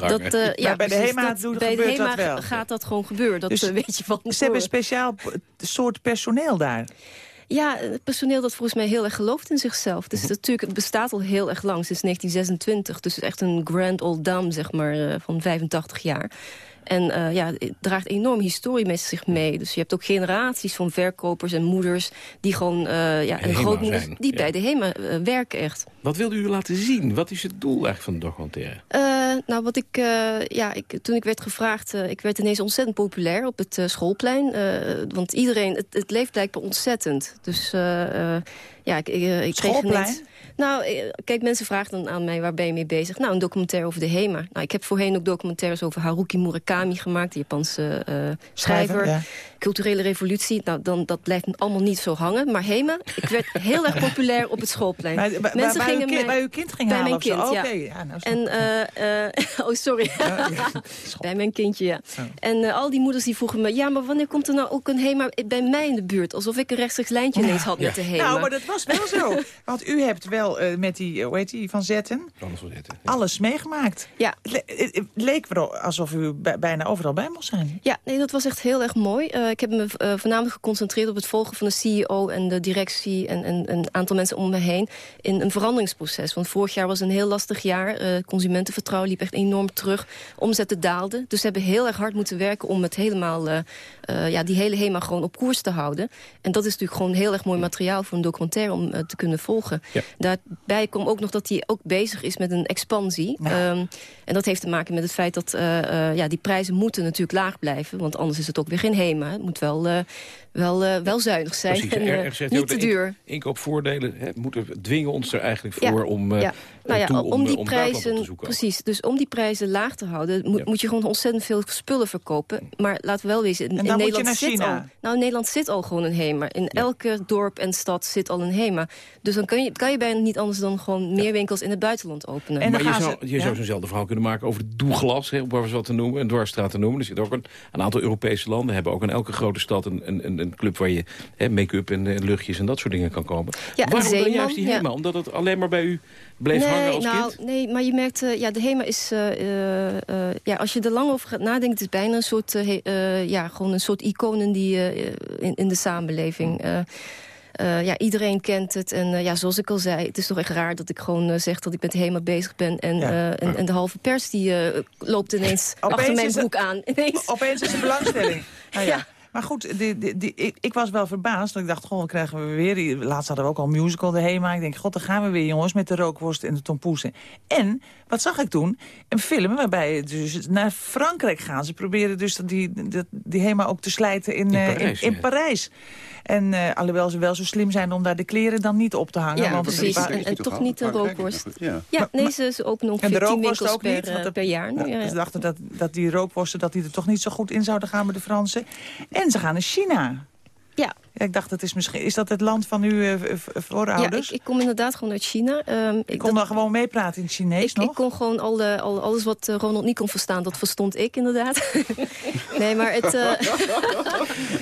Dat, ja, bij de HEMA, dat, doet, bij de HEMA dat wel. gaat dat gewoon gebeuren, dat dus weet je van Ze hebben een speciaal soort personeel daar. Ja, het personeel dat volgens mij heel erg gelooft in zichzelf. Dus natuurlijk, het bestaat al heel erg lang, sinds 1926. Dus het is echt een grand old dame, zeg maar, van 85 jaar. En uh, ja, het draagt enorm historie met zich mee. Dus je hebt ook generaties van verkopers en moeders... die gewoon, uh, ja, en grootmoeders zijn. die ja. bij de HEMA uh, werken echt. Wat wilde u laten zien? Wat is het doel eigenlijk van de documentaire? nou, wat ik, ja, ik, toen ik werd gevraagd... ik werd ineens ontzettend populair op het schoolplein. want iedereen, het, het leeft blijkbaar ontzettend. Dus Ja, ik, ik, ik kreeg ineens- Nou, eh, kijk, mensen vragen dan aan mij, waar ben je mee bezig? Nou, een documentaire over de HEMA. Nou, ik heb voorheen ook documentaires over Haruki Murakami gemaakt, de Japanse eh, schrijver. Culturele revolutie, nou, dan, dat blijft allemaal niet zo hangen. Maar HEMA, ik werd heel erg populair op het schoolplein. Bij- bij- mensen bij uw gingen kind- mij- bij uw kind ging bij halen mijn kind, ja. Oké, ja, nou, en, eh, eh, oh, sorry. bij mijn kindje, ja. En eh, al die moeders die vroegen me... ja, maar wanneer komt er nou ook een HEMA bij mij in de buurt? Alsof ik een rechtstreeks lijntje ineens had met de HEMA. Nou, maar dat was wel zo. Want u hebt wel eh, met die, hoe heet die, Van Zetten... alles meegemaakt. Ja. Het le- het leek wel alsof u bij- bijna overal bij moest zijn. Ja, nee, dat was echt heel erg mooi. Eh, ik heb me eh, voornamelijk geconcentreerd op het volgen van de CEO en de directie en, en een aantal mensen om me heen in een veranderingsproces. Want vorig jaar was een heel lastig jaar. Eh, consumentenvertrouwen liep echt enorm terug. Omzetten daalden. Dus ze hebben heel erg hard moeten werken om het helemaal, ja, die hele HEMA gewoon op koers te houden. En dat is natuurlijk gewoon heel erg mooi materiaal voor een documentaire om te kunnen volgen. Daarbij komt ook nog dat hij ook bezig is met een expansie. Ehm, en dat heeft te maken met het feit dat ja, die prijzen moeten natuurlijk laag blijven. Want anders is het ook weer geen HEMA. Het moet wel, eh, wel, eh, wel zuinig zijn Precies, en eh, niet te duur. ink- inkoopvoordelen hè, moeten dwingen ons er eigenlijk voor om. Nou ja, toe, om, om, die om te prijzen, zoeken. precies. Dus om die prijzen laag te houden, moet, moet je gewoon ontzettend veel spullen verkopen. Maar laten we wel wezen, in, En Nederland naar zit China. al. Nou, in Nederland zit al gewoon een HEMA. In elke dorp en stad zit al een HEMA. Dus dan kan je, kan je bijna niet anders dan gewoon meer winkels in het buitenland openen. maar je zou, je zou zo'nzelfde verhaal kunnen maken over het doelglas, hè, om maar eens wat te noemen, een dwarsstraat te noemen. Er zit ook een, een aantal Europese landen, hebben ook in elke grote stad een, een, een club waar je hè, make-up en eh, luchtjes en dat soort dingen kan kopen. Ja, Waarom dan juist die ja. HEMA? Omdat het alleen maar bij u bleef nee, hangen als nou, kind? Nee, maar je merkt, eh, ja, de HEMA is, eh, eh, ja, als je er lang over gaat nadenken, het is bijna een soort, ja, gewoon een soort icoon in, die, eh, in, in de samenleving. Eh, eh, ja, iedereen kent het. En ja, zoals ik al zei, het is toch echt raar dat ik gewoon zeg dat ik met de HEMA bezig ben. En, Ja. eh, en, en de halve pers die eh, loopt ineens achter mijn het- broek aan. Ineens. Opeens is er belangstelling. Nou ja. Maar goed, die, die, die, ik, ik was wel verbaasd. Want ik dacht, goh, wat krijgen we weer? Die- Laatst hadden we ook al een musical, de HEMA. Ik denk, god, daar gaan we weer, jongens, met de rookworst en de tompoesen. En, wat zag ik toen? Een film waarbij dus naar Frankrijk gaan. Ze proberen dus die, die, die HEMA ook te slijten in, In eh, Parijs, in, ja. Parijs. En eh, alhoewel ze wel zo slim zijn om daar de kleren dan niet op te hangen. Ja, want precies. het- En, en toch niet de rookworst. Ja. Ja, nee, ze, ongeveer de 10 rookworst winkels ook per, niet? Want eh, dat- per jaar. ja. Ze dachten dat, dat die rookworsten dat die er toch niet zo goed in zouden gaan met de Fransen. En ze gaan naar China. Ja. Ik dacht, dat is, misschien, is dat het land van uw eh, v- v- Ja, voorouders? ik, ik kom inderdaad gewoon uit China. Ehm, ik kon dan gewoon meepraten in het Chinees ik, nog? ik kon gewoon al, de- al, alles wat eh, Ronald niet kon verstaan, dat verstond ik inderdaad. nee, maar het... eh,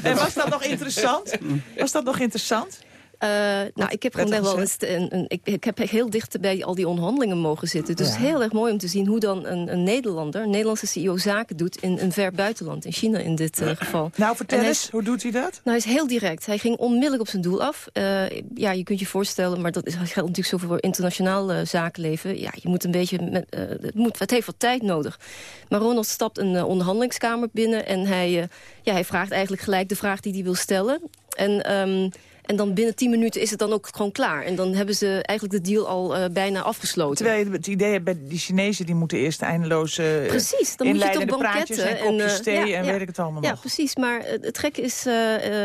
En was dat nog interessant? Was dat nog interessant? Eh, nou, ik heb gewoon wel eens een, een, ik, ik heb heel dicht bij al die onderhandelingen mogen zitten. Dus Ja. het is heel erg mooi om te zien hoe dan een, een Nederlander, een Nederlandse CEO, zaken doet in een ver buitenland, in China in dit eh, geval. Nou, vertel hij eens, hoe doet hij dat? Nou, hij is heel direct. Hij ging onmiddellijk op zijn doel af. Eh, ja, je kunt je voorstellen, maar dat is, geldt natuurlijk zoveel voor internationaal eh, zakenleven. Ja, je moet een beetje, met, het, moet, het heeft wat tijd nodig. Maar Ronald stapt een onderhandelingskamer binnen en hij, ja, hij vraagt eigenlijk gelijk de vraag die hij wil stellen. En... ehm, en dan binnen 10 minuten is het dan ook gewoon klaar. En dan hebben ze eigenlijk de deal al eh, bijna afgesloten. Terwijl je het idee hebt bij die Chinezen... die moeten eerst eindeloos eh Precies, dan moet je praatjes banketten. en kopjes eh, thee ja, en ja. weet ik het allemaal Ja, nog. precies. Maar het gekke is,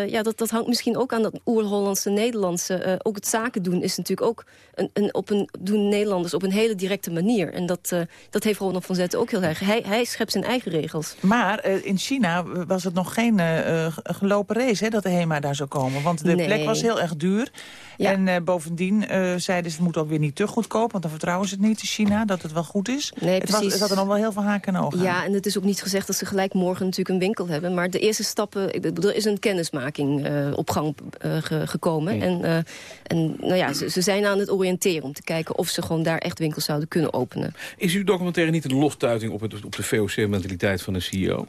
ja, dat, dat hangt misschien ook aan dat oer-Hollandse Nederlandse. ook het zaken doen is natuurlijk ook een, een, op een, doen Nederlanders op een hele directe manier. En dat, dat heeft Ronald van Zetten ook heel erg. Hij, hij schept zijn eigen regels. Maar in China was het nog geen gelopen race hè, dat de HEMA daar zou komen. Want de Nee. plek was heel erg duur. Ja. En eh, bovendien eh, zeiden ze het moet ook weer niet te goedkoop. Want dan vertrouwen ze het niet in China dat het wel goed is. Nee, het, was, precies. het had er nog wel heel veel haken en ogen aan. Ja, en het is ook niet gezegd dat ze gelijk morgen natuurlijk een winkel hebben. Maar de eerste stappen, ik bedoel, er is een kennismaking eh, op gang eh, ge- gekomen. En, eh, en nou ja, ze, ze zijn aan het oriënteren om te kijken of ze gewoon daar echt winkels zouden kunnen openen. Is uw documentaire niet een loftuiting op, het, op de VOC-mentaliteit van een CEO?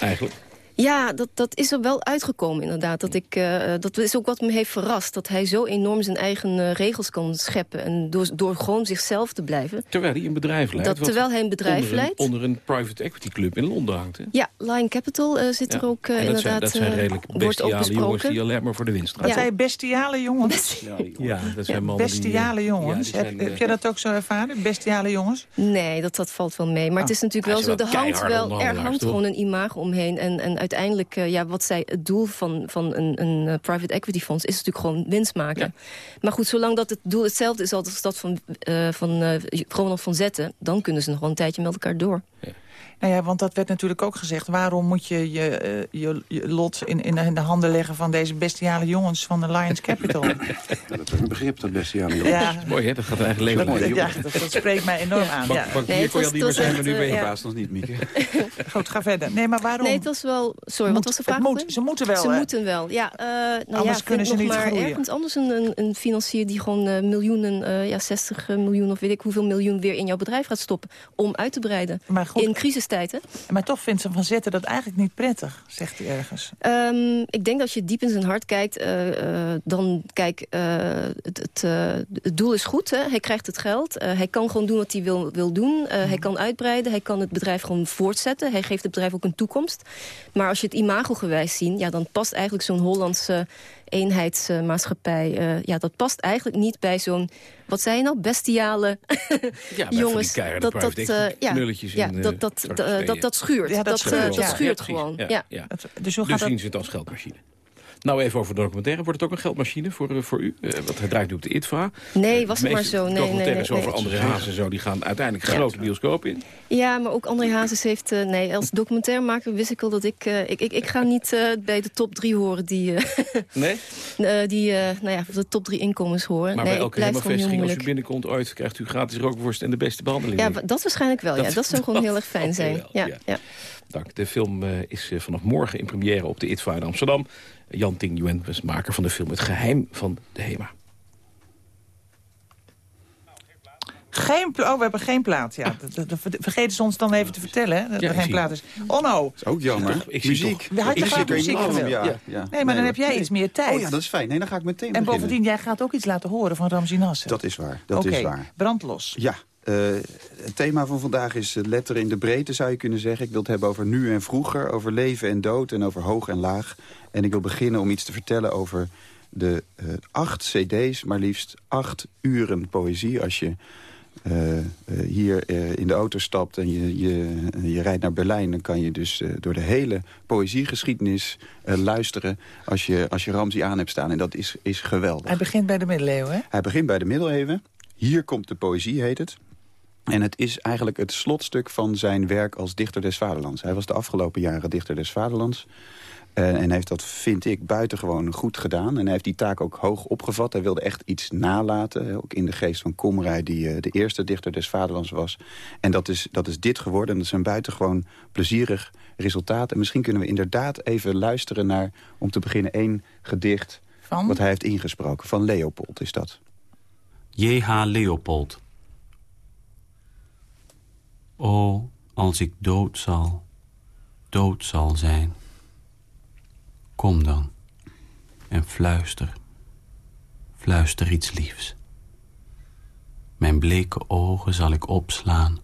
Eigenlijk? Ja, dat, dat is er wel uitgekomen inderdaad. Dat, ik, eh, dat is ook wat me heeft verrast. Dat hij zo enorm zijn eigen eh, regels kan scheppen. En door, door gewoon zichzelf te blijven. Terwijl hij een bedrijf leidt. Dat terwijl hij een bedrijf onder een, leidt. Onder een private equity club in Londen hangt. Hè? Ja, Lion Capital eh, zit Ja. er ook zijn, inderdaad. dat zijn redelijk bestiale jongens die alleen maar voor de winst gaan. Wat zei je, bestiale jongens? Ja, dat zijn mannen die... Bestiale jongens. ja, die heb, zijn, heb jij dat ook zo ervaren? Bestiale jongens? Nee, dat, dat valt wel mee. Maar het is natuurlijk Ah, wel zo, er wel hangt, wel, er hangt toch? gewoon een imago omheen. En, en uiteindelijk, ja, wat zij, het doel van, van een, een private equity fonds... is natuurlijk gewoon winst maken. Maar goed, zolang dat het doel hetzelfde is als dat van, van Ronald van Zetten... dan kunnen ze nog wel een tijdje met elkaar door. Ja. Nou ja, want dat werd natuurlijk ook gezegd. Waarom moet je je, uh, je, je, lot in, in, de handen leggen van deze bestiale jongens van de Lions Capital? dat is een begrip, dat bestiale jongens. Ja. Dat mooi, hè? Dat gaat eigenlijk leven mooi. Ja, dat, dat, spreekt mij enorm aan. Bank, ja. nee, kon je al niet meer zijn, maar nu ben je baas nog niet, Mieke. Goed, ga verder. Nee, maar waarom? Nee, het was wel... Sorry, wat was de vraag? Moet, ze moeten wel, Ze moeten wel, ja. Uh, nou anders ja, kunnen ze nog niet maar groeien. ergens anders een, een, een financier die gewoon uh, miljoenen, uh, ja, 60 miljoen of weet ik hoeveel miljoen weer in jouw bedrijf gaat stoppen om uit te breiden. Maar goed, in Maar toch vindt ze van zetten dat eigenlijk niet prettig, zegt hij ergens. Um, ik denk dat als je diep in zijn hart kijkt, uh, uh, dan kijk, uh, het, het, het, doel is goed. Hè? Hij krijgt het geld. hij kan gewoon doen wat hij wil, wil doen. Mm. Hij kan uitbreiden. Hij kan het bedrijf gewoon voortzetten. Hij geeft het bedrijf ook een toekomst. Maar als je het imagogewijs ziet, ja, dan past eigenlijk zo'n Hollandse eenheidsmaatschappij... Uh, ja, dat past eigenlijk niet bij zo'n, wat zei je nou, bestiale ja, jongens. dat, dat, uh, ja, ja, dat, dat, dat, dat schuurt. Ja, dat, dat schuurt, dat schuurt gewoon. Ja, ja. Dus, hoe gaat dus zien ze het als geldmachine. Nou, even over de documentaire. Wordt het ook een geldmachine voor, uh, voor u? Uh, want hij draait nu op de ITVA. Nee, was het maar zo. Nee, documentaires nee, nee, over André Hazes en zo, die gaan uiteindelijk ja. grote bioscoop in. Ja, maar ook André Hazes heeft... Uh, nee, als documentairemaker wist ik al dat ik... ik, ik, ik ga niet bij de top drie horen die... nee? die, nou ja, de top drie inkomens horen. Maar nee, bij elke vestiging als u binnenkomt ooit... krijgt u gratis rookworst en de beste behandeling. Ja, dat waarschijnlijk wel. Dat, ja, dat zou gewoon heel erg fijn zijn. Ja, ja. Dank. De film is vanaf morgen in première op de ITVA in Amsterdam. Jan Ting Yuen was maker van de film Het Geheim van de Hema. Geen oh, we hebben geen plaat. Ja. Dat, dat, vergeten ze ons dan even te vertellen. Hè, dat ja, er geen plaat is. Onno. Dat is ook jammer. Ik muziek. We had je graag muziek gewild. Ja, ja. Nee, maar dan heb jij iets meer tijd. Oh ja, dat is fijn. Nee, dan ga ik meteen En bovendien, jij gaat ook iets laten horen van Ramzi Nasser. Dat is waar. Dat okay. is waar. brandlos. Ja. Uh, het thema van vandaag is letteren in de breedte, zou je kunnen zeggen. Ik wil het hebben over nu en vroeger, over leven en dood en over hoog en laag. En ik wil beginnen om iets te vertellen over de uh, acht cd's, maar liefst acht uren poëzie. Als je uh, hier in de auto stapt en je, je, je rijdt naar Berlijn... dan kan je dus door de hele poëziegeschiedenis luisteren... Als je, als je Ramzi aan hebt staan. En dat is, is geweldig. Hij begint bij de middeleeuwen, hè? Hij begint bij de middeleeuwen. Hier komt de poëzie, heet het. En het is eigenlijk het slotstuk van zijn werk als dichter des vaderlands. Hij was de afgelopen jaren dichter des vaderlands. Uh, en heeft dat, vind ik, buitengewoon goed gedaan. En hij heeft die taak ook hoog opgevat. Hij wilde echt iets nalaten. Ook in de geest van Komrij, die uh, de eerste dichter des vaderlands was. En dat is, dat is dit geworden. En dat is een buitengewoon plezierig resultaat. En misschien kunnen we inderdaad even luisteren naar... om te beginnen één gedicht van? wat hij heeft ingesproken. Van Leopold is dat. J.H. Leopold. O, als ik dood zal, dood zal zijn. Kom dan en fluister, fluister iets liefs. Mijn bleke ogen zal ik opslaan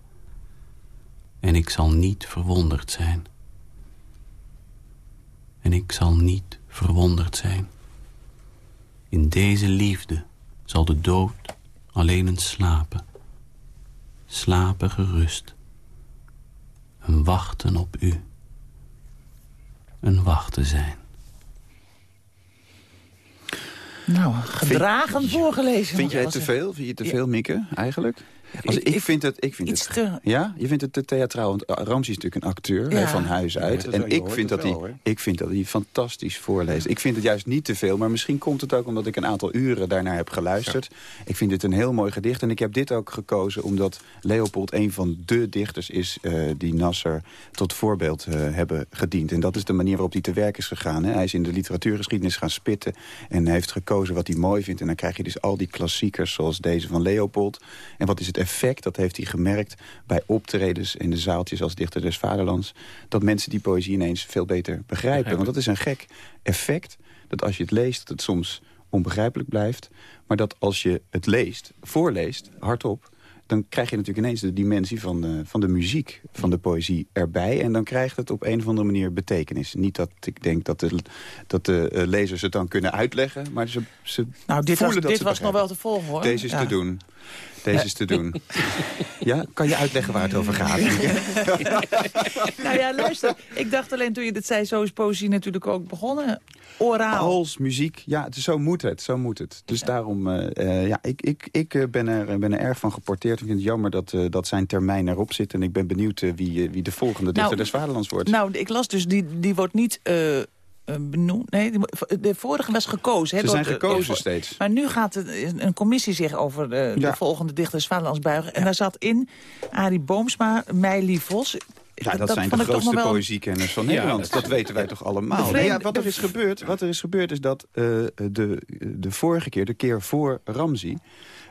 en ik zal niet verwonderd zijn. En ik zal niet verwonderd zijn. In deze liefde zal de dood alleen een slapen, slapen gerust. Een wachten op u, een wachten zijn. Nou, gedragen vind, voorgelezen. Vind jij het te veel? Vind je te veel, Mieke, eigenlijk? Als, ik, ik, vind het, ik vind iets het, te... Ja, je vindt het te theatraal. Want Ramsey is natuurlijk een acteur ja. van huis uit. Ja, en ik vind, dat hij, ik vind dat hij fantastisch voorleest. Ik vind het juist niet te veel. Maar misschien komt het ook omdat ik een aantal uren daarnaar heb geluisterd. Ja. Ik vind dit een heel mooi gedicht. En ik heb dit ook gekozen omdat Leopold een van de dichters is... Uh, die Nasser tot voorbeeld uh, hebben gediend. En dat is de manier waarop hij te werk is gegaan. Hè. Hij is in de literatuurgeschiedenis gaan spitten. En hij heeft gekozen wat hij mooi vindt. En dan krijg je dus al die klassiekers zoals deze van Leopold. En wat is het effect, dat heeft hij gemerkt bij optredens in de zaaltjes als dichter des vaderlands... dat mensen die poëzie ineens veel beter begrijpen. Want dat is een gek effect, dat als je het leest, dat het soms onbegrijpelijk blijft. Maar dat als je het leest, voorleest, hardop dan krijg je natuurlijk ineens de dimensie van de, van de muziek, van de poëzie erbij. En dan krijgt het op een of andere manier betekenis. Niet dat ik denk dat de, dat de lezers het dan kunnen uitleggen, maar ze, ze nou, dit voelen was, dat dit ze was nog wel te volgen, hoor. Deze is ja. te doen. Deze is te doen. Ja, kan je uitleggen waar het over gaat? nou ja, luister. Ik dacht alleen toen je dit zei, zo is poëzie natuurlijk ook begonnen. Oraal. Als muziek, ja, het is, zo moet het, zo moet het. Dus daarom, uh, ja, ik, ik, ik uh, ben, er, ben er erg van geporteerd. Ik vind het jammer dat, uh, dat zijn termijn erop zit. En ik ben benieuwd wie, wie de volgende dichter nou, des Vaderlands wordt. Nou, ik las dus, die, die wordt niet... benoemd. Nee, de vorige was gekozen. Ze zijn gekozen steeds. Maar nu gaat een commissie zich over de, ja. de volgende dichters Vaderlands buigen. En ja. daar zat in Arie Boomsma, Meili Vos. Ja, dat, dat zijn de grootste wel... poëziekenners van Nederland. Ja, dat, dat weten wij toch allemaal. Vreemde, ja, wat, er is gebeurd, wat er is gebeurd is dat uh, de, de vorige keer, de keer voor Ramzi...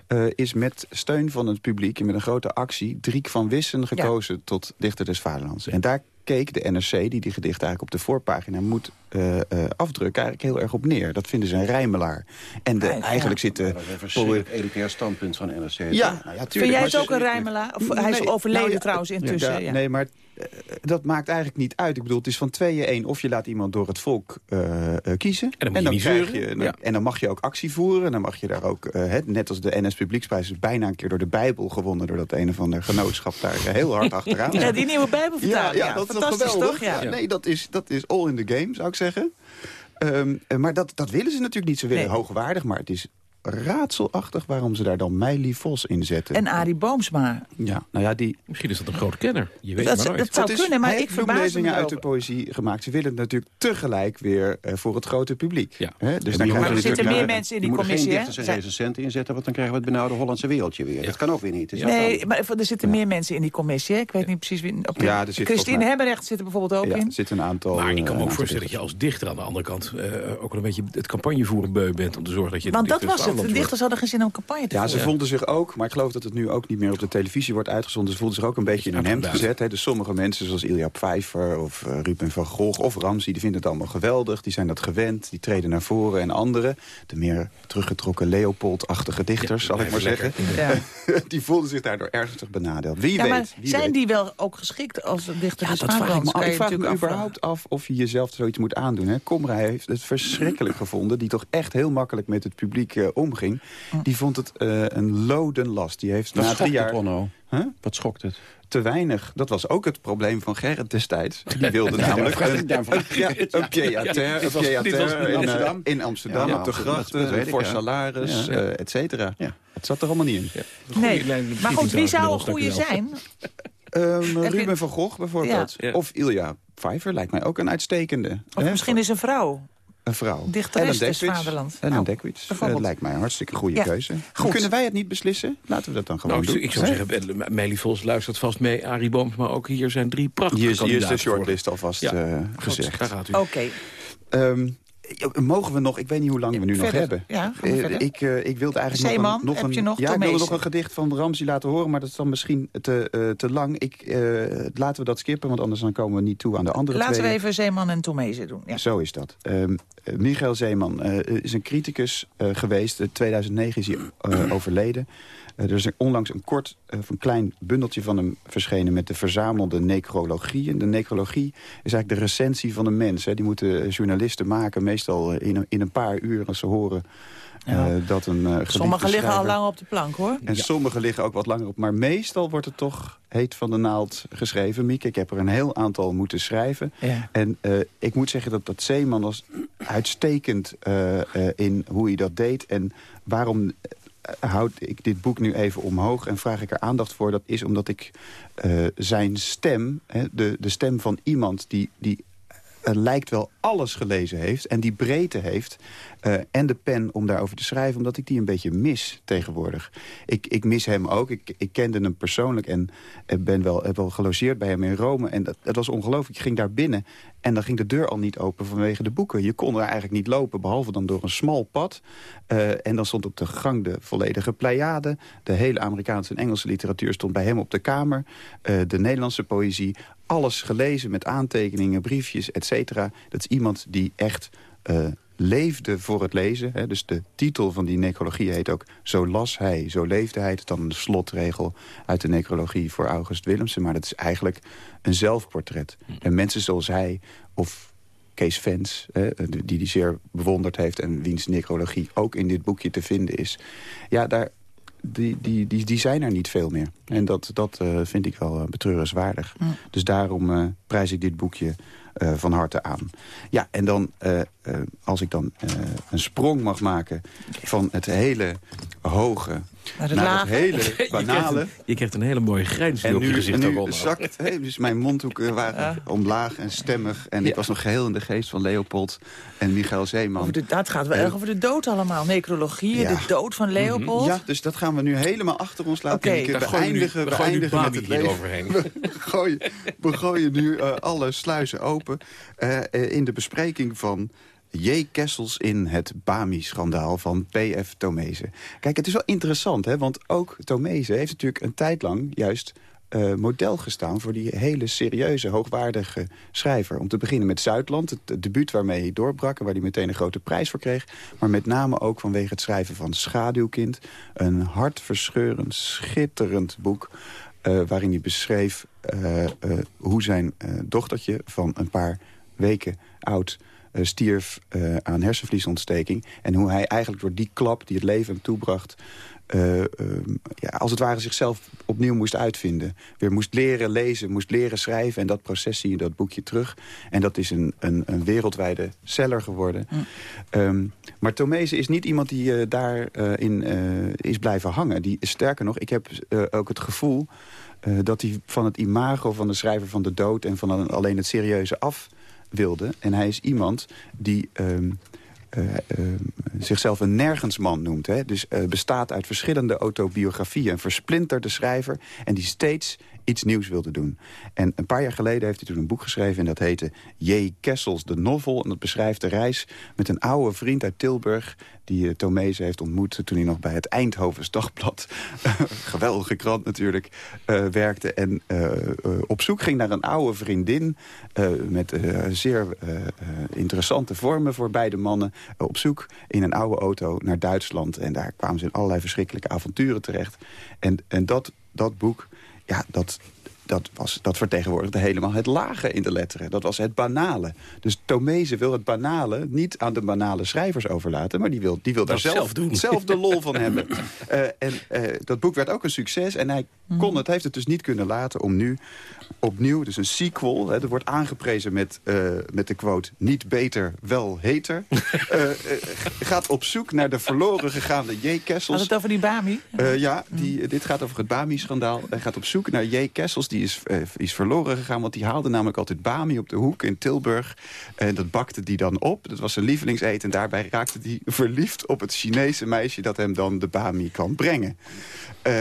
Uh, is met steun van het publiek en met een grote actie... Driek van Wissen gekozen ja. tot dichter des Vaderlands. En daar keek de NRC, die die gedicht eigenlijk op de voorpagina moet uh, uh, afdrukken... eigenlijk heel erg op neer. Dat vinden ze een rijmelaar. En de, ja, eigenlijk zit de... Het elitair standpunt van NRC. Ja, nou ja Vind jij het ook een rijmelaar? Of, nee, hij is overleden nou, trouwens intussen. Ja, nee, maar uh, dat maakt eigenlijk niet uit. Ik bedoel, het is van tweeën één. Of je laat iemand door het volk uh, kiezen. En dan, en dan, krijg je, ja. en dan mag je ook actie voeren. En dan mag je daar ook, het, net als de NS Publieksprijs... is bijna een keer door de Bijbel gewonnen... doordat een of ander genootschap daar heel hard achteraan Ja, die nieuwe Bijbelvertaling. Ja, ja, dat is geweldig? Toch? Ja. Nee, dat is, dat is all in the game, zou ik zeggen. Um, maar dat, dat willen ze natuurlijk niet. Ze willen nee. hoogwaardig, maar het is raadselachtig waarom ze daar dan Meili Vos in zetten. En Arie Boomsma. Ja, nou ja, die... Misschien is dat een grote kenner. Je weet dat, maar nooit. dat zou is, kunnen, maar ik verbaas me uit de poëzie gemaakt. Ze willen het natuurlijk tegelijk weer uh, voor het grote publiek. Ja. He? Dus dan maar er zitten meer mensen in die commissie, hè? Er geen recensenten inzetten, want dan krijgen we het benauwde Hollandse wereldje weer. Ja. Dat kan ook weer niet. Dus nee, maar er zitten meer mensen in die commissie, hè? Ik weet niet precies wie... Op ja, er zit Christine Hemmerrecht zit er bijvoorbeeld ook in. er zit een aantal... Maar ik kan me ook voorstellen dat je als dichter aan de andere kant... ook wel een beetje het campagnevoeren beu bent om te zorgen dat je... Want dat was het. De dichters hadden geen zin om campagne te Ja, ze vonden zich ook, maar ik geloof dat het nu ook niet meer op de televisie wordt uitgezonden. Ze voelden zich ook een beetje in een hemd gezet. Hè. Dus sommige mensen, zoals Ilja Pfeiffer of uh, Ruben van Gogh of Ramsey... die vinden het allemaal geweldig, die zijn dat gewend, die treden naar voren. En anderen, de meer teruggetrokken Leopold-achtige dichters, ja, zal ik maar zeggen... Ja. die voelden zich daardoor ernstig benadeeld. Wie ja, weet. Wie zijn weet. die wel ook geschikt als dichter? Ja, dat vraag ik me, ik vraag me überhaupt af of je jezelf zoiets moet aandoen. Hè. Komra heeft het verschrikkelijk gevonden... die toch echt heel makkelijk met het publiek uh, omging. Die vond het uh, een lodenlast. Die heeft Wat na drie jaar... Het, Onno? Huh? Wat schokt het? Te weinig. Dat was ook het probleem van Gerrit destijds. Die wilde namelijk een, ja, een pied-à-terre in, uh, in Amsterdam, ja, op de grachten, voor salaris. Uh, et cetera. Het zat er allemaal niet in. Nee, maar goed, wie zou een goede zijn? Um, Ruben van Gogh bijvoorbeeld. Of Ilja Pfeiffer lijkt mij ook een uitstekende. Of misschien is een vrouw. Een vrouw. Dichteres des vaderland. En een Dekwits. Dat lijkt mij een hartstikke goede ja. keuze. Kunnen wij het niet beslissen? Laten we dat dan gewoon nou, doen. Ik zou He? zeggen, Meili Vos luistert vast mee. Arie Booms, maar ook hier zijn drie prachtige Hier is, hier is de shortlist alvast ja. uh, gezegd. Daar gaat u. Oké. Okay. Um, mogen we nog, ik weet niet hoe lang we nu verder. nog hebben. Ja, uh, ik, uh, ik wilde eigenlijk Zeeman, nog een, nog een, nog ja, ik wilde nog een gedicht van Ramsey laten horen, maar dat is dan misschien te, uh, te lang. Ik, laten we dat skippen, want anders dan komen we niet toe aan de andere Laten twee. we even Zeeman en Tomezen doen. Ja. Zo is dat. Um, Michael Zeeman is een criticus geweest. In 2009 is hij overleden. Uh, er is onlangs een kort, uh, een klein bundeltje van hem verschenen... met de verzamelde necrologieën. De necrologie is eigenlijk de recensie van een mens. Hè. Die moeten journalisten maken, meestal in een, in een paar uur... als ze horen ja. uh, dat een uh, Sommige liggen al lang op de plank, hoor. En ja. sommige liggen ook wat langer op. Maar meestal wordt het toch heet van de naald geschreven. Mieke, ik heb er een heel aantal moeten schrijven. Ja. En uh, ik moet zeggen dat dat Zeeman was uitstekend in hoe hij dat deed. En waarom houd ik dit boek nu even omhoog en vraag ik er aandacht voor. Dat is omdat ik uh, zijn stem, hè, de, de stem van iemand die, die uh, lijkt wel alles gelezen heeft en die breedte heeft... Uh, en de pen om daarover te schrijven, omdat ik die een beetje mis tegenwoordig. Ik, ik mis hem ook. Ik, ik kende hem persoonlijk en ben wel, heb wel gelogeerd bij hem in Rome. En dat, was ongelooflijk. Ik ging daar binnen en dan ging de deur al niet open vanwege de boeken. Je kon er eigenlijk niet lopen, behalve dan door een smal pad. Uh, en dan stond op de gang de volledige pleiade. De hele Amerikaanse en Engelse literatuur stond bij hem op de kamer. De Nederlandse poëzie. Alles gelezen met aantekeningen, briefjes, et cetera. Dat is iemand die echt... Uh, leefde voor het lezen. Hè. Dus de titel van die necrologie heet ook... Zo las hij, zo leefde hij. Het is dan een slotregel uit de necrologie voor August Willemsen. Maar dat is eigenlijk een zelfportret. En mensen zoals hij of Kees Vens, hè, die hij zeer bewonderd heeft... en wiens necrologie ook in dit boekje te vinden is. Ja, daar, die, die, die, die zijn er niet veel meer. En dat, dat uh, vind ik wel betreurenswaardig. Mm. Dus daarom uh, prijs ik dit boekje van harte aan. Ja, en dan, als ik dan een sprong mag maken... van het hele hoge naar het, naar het hele banale. je, krijgt een, je krijgt een hele mooie grijns en nu, op je gezicht. En nu zakt, hey, dus mijn mondhoeken waren ja. omlaag en stemmig. En ja. ik was nog geheel in de geest van Leopold en Michael Zeeman. Over de, dat gaat wel erg over de dood allemaal. Necrologie, ja. de dood van Leopold. Ja, dus dat gaan we nu helemaal achter ons laten. Okay. We eindigen, we eindigen met het leven. Overheen. We, gooien, we gooien nu uh, alle sluizen open uh, uh, in de bespreking van... J. Kessels in het Bami-schandaal van P.F. Tomezen. Kijk, het is wel interessant, hè, want ook Tomezen heeft natuurlijk een tijd lang juist uh, model gestaan voor die hele serieuze, hoogwaardige schrijver. Om te beginnen met Zuidland, het, debuut waarmee hij doorbrak... en waar hij meteen een grote prijs voor kreeg. Maar met name ook vanwege het schrijven van Schaduwkind. Een hartverscheurend, schitterend boek... Uh, waarin hij beschreef uh, hoe zijn dochtertje van een paar weken oud uh, stierf uh, aan hersenvliesontsteking. En hoe hij eigenlijk door die klap die het leven hem toebracht... Uh, ja, als het ware zichzelf opnieuw moest uitvinden. Weer moest leren lezen, moest leren schrijven. En dat proces zie je in dat boekje terug. En dat is een, een, een wereldwijde seller geworden. Mm. Um, maar Tomezen is niet iemand die daarin is blijven hangen. Die, sterker nog, ik heb ook het gevoel... dat hij van het imago van de schrijver van de dood... en van alleen het serieuze af wilde. En hij is iemand die um, uh, uh, zichzelf een nergensman noemt. Hè? Dus uh, bestaat uit verschillende autobiografieën. Een versplinterde schrijver en die steeds iets nieuws wilde doen. En een paar jaar geleden heeft hij toen een boek geschreven... en dat heette J. Kessels, de novel. En dat beschrijft de reis met een oude vriend uit Tilburg... die uh, Tomezen heeft ontmoet toen hij nog bij het Eindhovens Dagblad... geweldige krant natuurlijk, uh, werkte. En uh, op zoek ging naar een oude vriendin... met zeer interessante vormen voor beide mannen. op zoek in een oude auto naar Duitsland. En daar kwamen ze in allerlei verschrikkelijke avonturen terecht. En, en dat, dat boek ja, dat, dat, was, dat vertegenwoordigde helemaal het lage in de letteren. Dat was het banale. Dus Tomezen wil het banale niet aan de banale schrijvers overlaten... maar die wil, die wil daar zelf, zelf, doen. zelf de lol van hebben. Uh, en uh, dat boek werd ook een succes. En hij kon het, heeft het dus niet kunnen laten om nu opnieuw... dus een sequel, hè, er wordt aangeprezen met, uh, met de quote... niet beter, wel heter. gaat op zoek naar de verloren gegaande J. Kessels. Had het over die Bami? ja, die, dit gaat over het Bami-schandaal. Hij gaat op zoek naar J. Kessels... Die is, uh, is verloren gegaan. Want die haalde namelijk altijd bami op de hoek in Tilburg. En dat bakte die dan op. Dat was zijn lievelingseten. En daarbij raakte hij verliefd op het Chinese meisje... dat hem dan de bami kan brengen. Uh,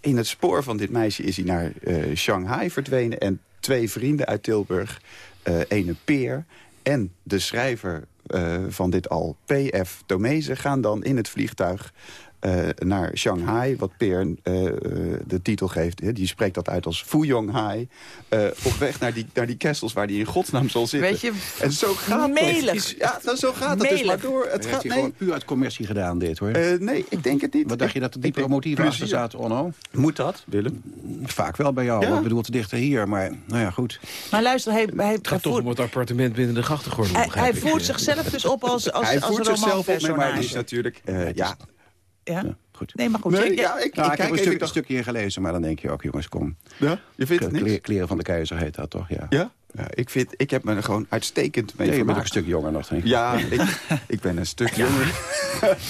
in het spoor van dit meisje is hij naar uh, Shanghai verdwenen. En twee vrienden uit Tilburg, ene Peer en de schrijver van dit al, P.F. Tomezen... gaan dan in het vliegtuig uh, naar Shanghai, wat Peer uh, de titel geeft. Hè, die spreekt dat uit als Fuyonghai. Uh, op weg naar die, naar die kessels waar die in godsnaam zal zitten. Weet je, en zo gaat melig. ja, dan zo gaat het dus maar door. Het gaat nee. gewoon puur uit commercie gedaan, dit hoor. nee, ik denk het niet. Wat dacht je dat er diepe motieven achter zaten, Onno? Moet dat, Willem? Vaak wel bij jou. Ja. Ik bedoel, te dichter hier, maar nou ja, goed. Maar luister, hij... hij het gaat toch om het appartement binnen de grachtengordel. Hij, hij voert zichzelf dus op als, als, hij als voert zichzelf op, maar het is natuurlijk... ja, ja? ja? goed. Nee, maar goed. Nee, ja, ik, nou, ik, ik heb een, stuk, een stukje gelezen, maar dan denk je ook, jongens, kom. Ja? Je vindt het niks? Kleren van de keizer heet dat toch, ja. Ja? Ja, ik, vind, ik heb me er gewoon uitstekend mee nee, je bent ook een stuk jonger nog, denk ik. Ja, ik, ik ben een stuk jonger.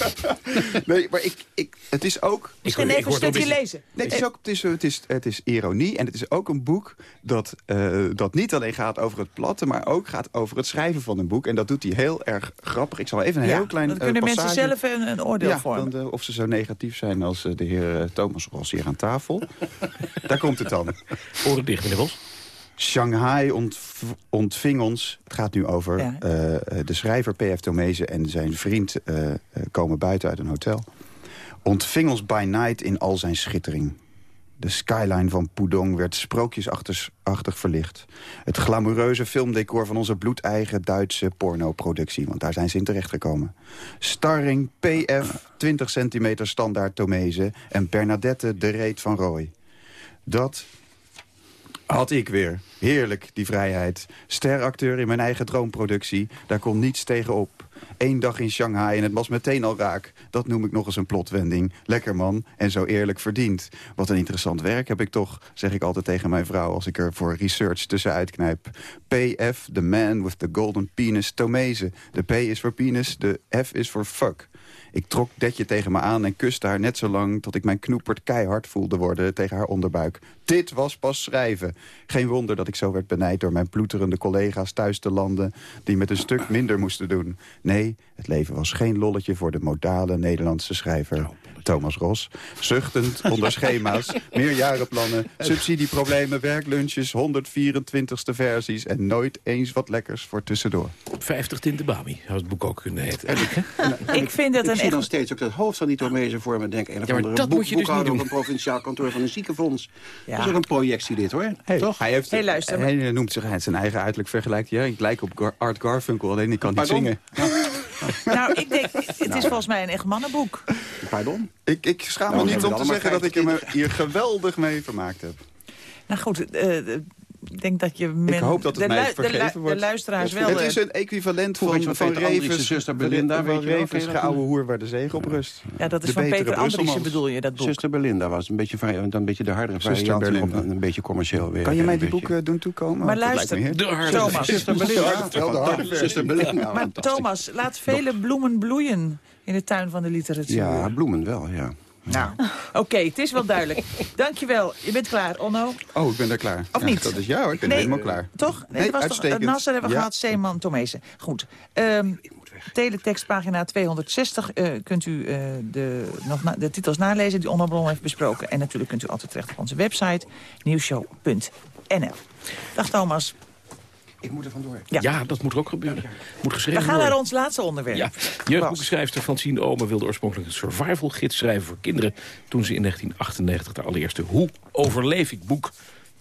nee, maar ik, ik, het is ook... Misschien ik, even een stukje lezen. Nee, het is, ook, het, is, het, is, het is ironie en het is ook een boek dat, uh, dat niet alleen gaat over het platte... maar ook gaat over het schrijven van een boek. En dat doet hij heel erg grappig. Ik zal even een ja, heel klein dan kunnen uh, mensen zelf een, een oordeel ja, vormen. Dan, uh, of ze zo negatief zijn als de heer Thomas Ros hier aan tafel. Daar komt het dan. Oren dicht, meneer Ros. Shanghai ontving ons, het gaat nu over Ja. uh, de schrijver P.F. Tomezen en zijn vriend uh, komen buiten uit een hotel. Ontving ons by night in al zijn schittering. De skyline van Pudong werd sprookjesachtig verlicht. Het glamoureuze filmdecor van onze bloedeigen Duitse pornoproductie. Want daar zijn ze in terechtgekomen. Starring PF 20 centimeter standaard Tomezen en Bernadette de Reet van Rooij. Dat had ik weer. Heerlijk, die vrijheid. Steracteur in mijn eigen droomproductie. Daar kon niets tegen op. één dag in Shanghai en het was meteen al raak. Dat noem ik nog eens een plotwending. Lekker man, en zo eerlijk verdiend. Wat een interessant werk heb ik toch, zeg ik altijd tegen mijn vrouw... als ik er voor research tussenuit knijp. PF, the man with the golden penis, Tomezen. De P is voor penis, de F is voor fuck. Ik trok Detje tegen me aan en kuste haar net zo lang... tot ik mijn knoepert keihard voelde worden tegen haar onderbuik. Dit was pas schrijven. Geen wonder dat ik zo werd benijd door mijn ploeterende collega's thuis te landen... die met een stuk minder moesten doen. Nee, het leven was geen lolletje voor de modale Nederlandse schrijver. Thomas Ros. Zuchtend, onder schema's, meerjarenplannen, subsidieproblemen, werklunches, 124ste versies... en nooit eens wat lekkers voor tussendoor. 50 tinten Bami zou het boek ook kunnen heten. Ik vind dat Ik een zie dan steeds ook dat hoofd van die Tomezen voor me. Denk een of Ja, maar andere dat boek, moet je dus niet doen. op een provinciaal kantoor van een ziekenfonds. Ja. Dat is ook een projectie dit hoor. Hey, Toch? Hij, heeft, Hey, luister, maar- hij noemt zich hij zijn eigen uiterlijk vergelijkt. Ja, ik lijk op Gar- Art Garfunkel, alleen ik kan niet zingen. Nou, ik denk, het is volgens mij een echt mannenboek. Pardon? Ik, ik schaam Nou, me niet om te zeggen dat ik er me 25. hier geweldig mee vermaakt heb. Nou goed, eh, denk dat je... Men, ik hoop dat het de, mij de, vergeven wordt. de luisteraars wel... Het eh, is een equivalent van, van van Revens, zuster Belinda, van dat geouwe hoer waar de zegen op rust. ja, dat is De van Peter Andriessen bedoel je, dat boek. Zuster Belinda was een beetje, een beetje de hardere Zuster variant. Belinda. Een, een beetje commercieel weer. Kan je mij een die boeken doen toekomen? Maar luister, Thomas. Zuster Belinda. heerlijk. Wel de harde versie. Zuster Belinda. Maar. Thomas, laat vele bloemen bloeien in de tuin van de literatuur. Ja, bloemen wel, ja. Nou, oké, het is wel duidelijk. Dankjewel. Je bent klaar, Onno? Oh, ik ben daar klaar. Of Ja, niet? Dat is jou, hoor. ik ben Nee. helemaal klaar. Toch? Nee, dat was uitstekend. toch, Nasser hebben we Ja. gehad, Zeeman, Tomezen. Goed. Ehm teletextpagina 260 eh, kunt u eh, de, nog na- de titels nalezen die Onno Blom heeft besproken. En natuurlijk kunt u altijd terecht op onze website nieuwshow.nl. Dag Thomas. Ik moet er vandoor. Ja. Ja, dat moet er ook gebeuren. Moet geschreven We gaan worden. naar ons laatste onderwerp. Ja, jeugdboekenschrijfster Francine Omen wilde oorspronkelijk een survival gids schrijven voor kinderen... toen ze in 1998 de allereerste Hoe overleef ik boek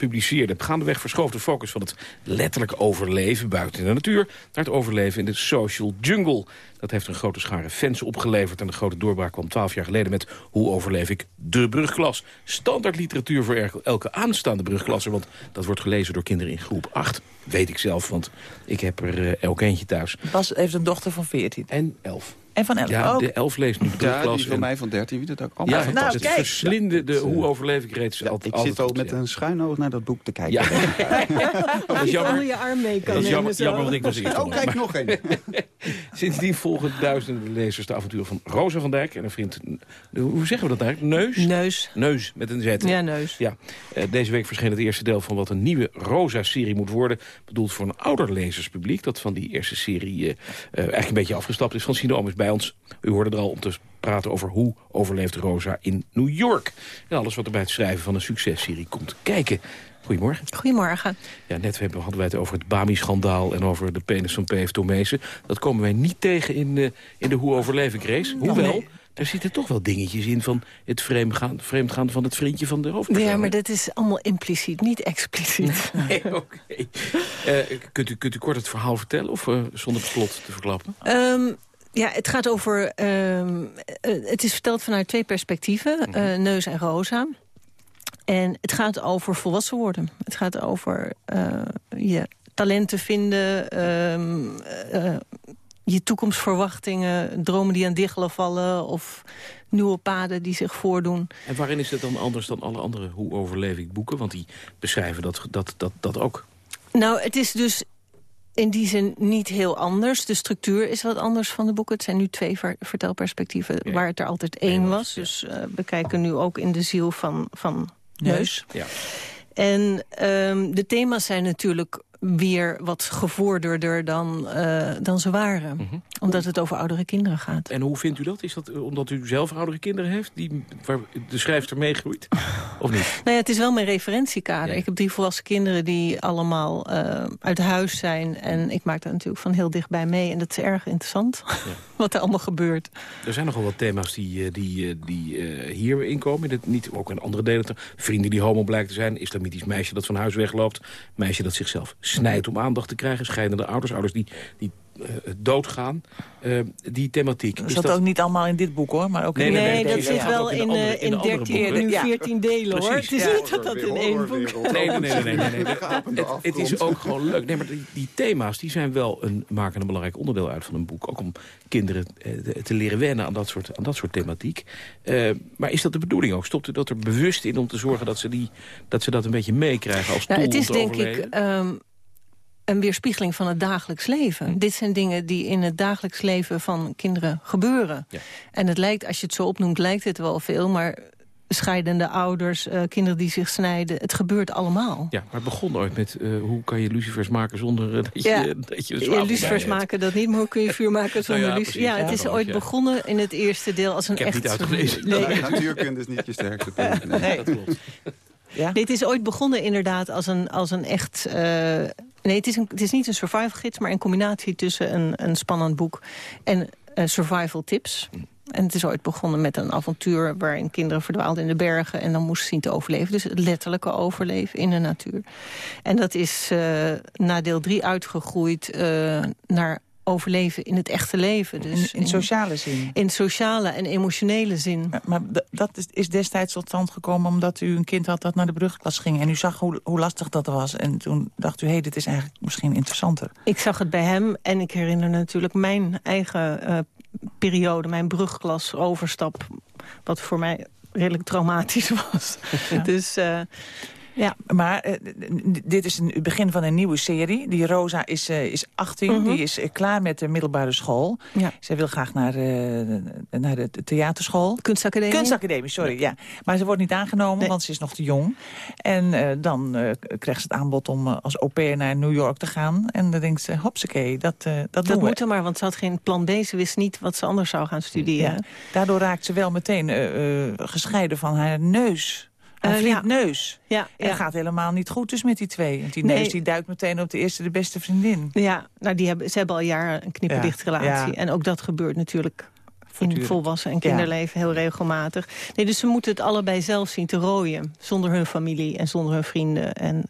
publiceerde. Gaandeweg verschoof de focus van het letterlijk overleven buiten de natuur... naar het overleven in de social jungle. Dat heeft een grote schare fans opgeleverd... en de grote doorbraak kwam twaalf jaar geleden met Hoe overleef ik de brugklas. Standaard literatuur voor elke- aanstaande brugklasse... want dat wordt gelezen door kinderen in groep 8. Weet ik zelf, want ik heb er eh, elk eentje thuis. Bas heeft een dochter van 14. En 11. En van 11 Ja, ook. de 11 leest nu de Ja, die van en- mij van 13, wie dat ook allemaal ja, fantastisch. Nou, kijk. het verslinden, de hoe overleef ik reeds. Ja, altijd, ik zit al met een schuin oog naar dat boek te kijken. Ja. dat is jammer. je arm mee kan Dat is jammer, jammer, want ik was eerst. Oh, kijk nog een. Sindsdien volgen duizenden lezers de avonturen van Rosa van Dijk en een vriend. Hoe zeggen we dat eigenlijk? Neus? Neus. Neus, met een Z. Ja, neus. Ja, eh, deze week verscheen het eerste deel van wat een nieuwe Rosa-serie moet worden. Bedoeld voor een ouder lezerspubliek. Dat van die eerste serie eh, eh, eigenlijk een beetje afgestapt is. Van Sinoom is bij ons. U hoorde er al om te praten over hoe overleeft Rosa in New York. En alles wat er bij het schrijven van een successerie komt kijken. Goedemorgen. Goedemorgen. Ja, net hebben- hadden wij het over het Bami-schandaal... en over de penis van P.F. Tomezen. Dat komen wij niet tegen in, eh, in de Hoe overleef ik race. Hoewel, nee. daar zitten toch wel dingetjes in... van het vreemdgaan, vreemdgaan van het vriendje van de hoofdpersoon. Ja, maar dat is allemaal impliciet, niet expliciet. Nee, oké. Eh, kunt, u, kunt u kort het verhaal vertellen of eh, zonder het plot te verklappen? Ehm, ja, het gaat over... ehm, eh, het is verteld vanuit twee perspectieven. Mhm. eh, neus en rosa. En het gaat over volwassen worden. Het gaat over eh, je talenten vinden... ehm, eh, je toekomstverwachtingen, dromen die aan diggelen vallen... of nieuwe paden die zich voordoen. En waarin is het dan anders dan alle andere Hoe overleef ik boeken? Want die beschrijven dat, dat, dat, dat ook. Nou, het is dus in die zin niet heel anders. De structuur is wat anders van de boeken. Het zijn nu twee ver- vertelperspectieven waar het er altijd één was. Dus eh, we kijken nu ook in de ziel van, van Neus. Ja. En ehm, de thema's zijn natuurlijk weer wat gevorderder dan, eh, dan ze waren. Mhm. Omdat het over oudere kinderen gaat. En hoe vindt u dat? Is dat eh, omdat u zelf oudere kinderen heeft... Die, waar de schrijfster meegroeit? Of niet? Nou ja, het is wel mijn referentiekader. Ja. Ik heb drie volwassen kinderen die allemaal eh, uit huis zijn. En ik maak daar natuurlijk van heel dichtbij mee. En dat is erg interessant, wat er allemaal gebeurt. Er zijn nogal wat thema's die, die, die eh, hier inkomen. Dit, niet, ook in andere delen. Vrienden die homo blijkt te zijn. Islamitisch meisje dat van huis wegloopt. Meisje dat zichzelf snijdt om aandacht te krijgen. Scheidende ouders. Ouders die, die doodgaan. Uh, die thematiek. Dat zat ook niet allemaal in dit boek, hoor. Maar ook nee, in nee, nee, nee dat zit wel in, in, in, 13, nu 14 delen, hoor. Het is niet dat dat in één boek... Nee, nee, nee. nee, nee, het, het, is ook gewoon leuk. Nee, maar die, die, thema's die zijn wel een, maken een belangrijk onderdeel uit van een boek. Ook om kinderen te leren wennen aan dat soort, aan dat soort thematiek. Uh, maar is dat de bedoeling ook? Stopt u dat er bewust in om te zorgen dat ze, die, dat, ze dat een beetje meekrijgen als nou, tool Het is denk ik... Um, een weerspiegeling van het dagelijks leven. Hm. Dit zijn dingen die in het dagelijks leven van kinderen gebeuren. Ja. En het lijkt, als je het zo opnoemt, lijkt het wel veel... maar scheidende ouders, uh, kinderen die zich snijden. Het gebeurt allemaal. Ja, maar het begon ooit met uh, hoe kan je lucifers maken zonder uh, dat je, ja. dat je ja, lucifers maken dat niet, maar hoe kun je vuur maken zonder nou ja, lucifers? Ja, het is ooit ja. begonnen in het eerste deel als een Ik heb echt... niet uitgelezen. Nee. Natuurkunde is niet je sterkste punt. Nee. nee. dat klopt. Ja? Dit is ooit begonnen inderdaad als een, als een echt... Uh, nee, het is, een, het is niet een survival gids, maar een combinatie tussen een, een spannend boek en uh, survival tips. En het is ooit begonnen met een avontuur waarin kinderen verdwaalden in de bergen en dan moesten zien te overleven. Dus het letterlijke overleven in de natuur. En dat is uh, na deel 3 uitgegroeid naar overleven in het echte leven. Dus in, in sociale zin? In sociale en emotionele zin. Maar, maar dat is, is, destijds tot stand gekomen omdat u een kind had dat naar de brugklas ging... en u zag hoe, hoe lastig dat was. En toen dacht u, hé, hey, dit is eigenlijk misschien interessanter. Ik zag het bij hem en ik herinner natuurlijk mijn eigen uh, periode... mijn brugklas overstap, wat voor mij redelijk traumatisch was. Ja. Dus... Uh, ja. Maar uh, dit is het begin van een nieuwe serie. Die Rosa is, uh, is 18, mm -hmm. die is uh, klaar met de middelbare school. Ja. Zij wil graag naar, naar de theaterschool. Kunstacademie. Kunstacademie, sorry. Ja. Maar ze wordt niet aangenomen, nee. want ze is nog te jong. En dan krijgt ze het aanbod om als au pair naar New York te gaan. En dan denkt ze, hopsakee, dat, dat, dat moet er maar, want ze had geen plan B. Ze wist niet wat ze anders zou gaan studeren. Ja. Daardoor raakt ze wel meteen gescheiden van haar neus. Een vriend uh, ja. neus. Ja, gaat helemaal niet goed dus met die twee. Want die Nee. neus die duikt meteen op de eerste de beste vriendin. Ja, nou die hebben, ze hebben al jaren een knipperdicht Ja, relatie. En ook dat gebeurt natuurlijk in volwassen en kinderleven heel regelmatig. Nee, dus ze moeten het allebei zelf zien te rooien. Zonder hun familie en zonder hun vrienden. En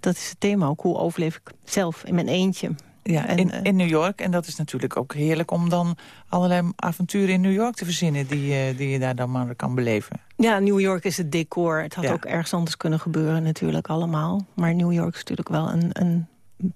dat is het thema ook. Hoe overleef ik zelf in mijn eentje? Ja, En, in, eh, in New York. En dat is natuurlijk ook heerlijk om dan allerlei avonturen in New York te verzinnen... die, eh, die je daar dan maar kan beleven. Ja, New York is het decor. Het had Ja. ook ergens anders kunnen gebeuren natuurlijk allemaal. Maar New York is natuurlijk wel een, een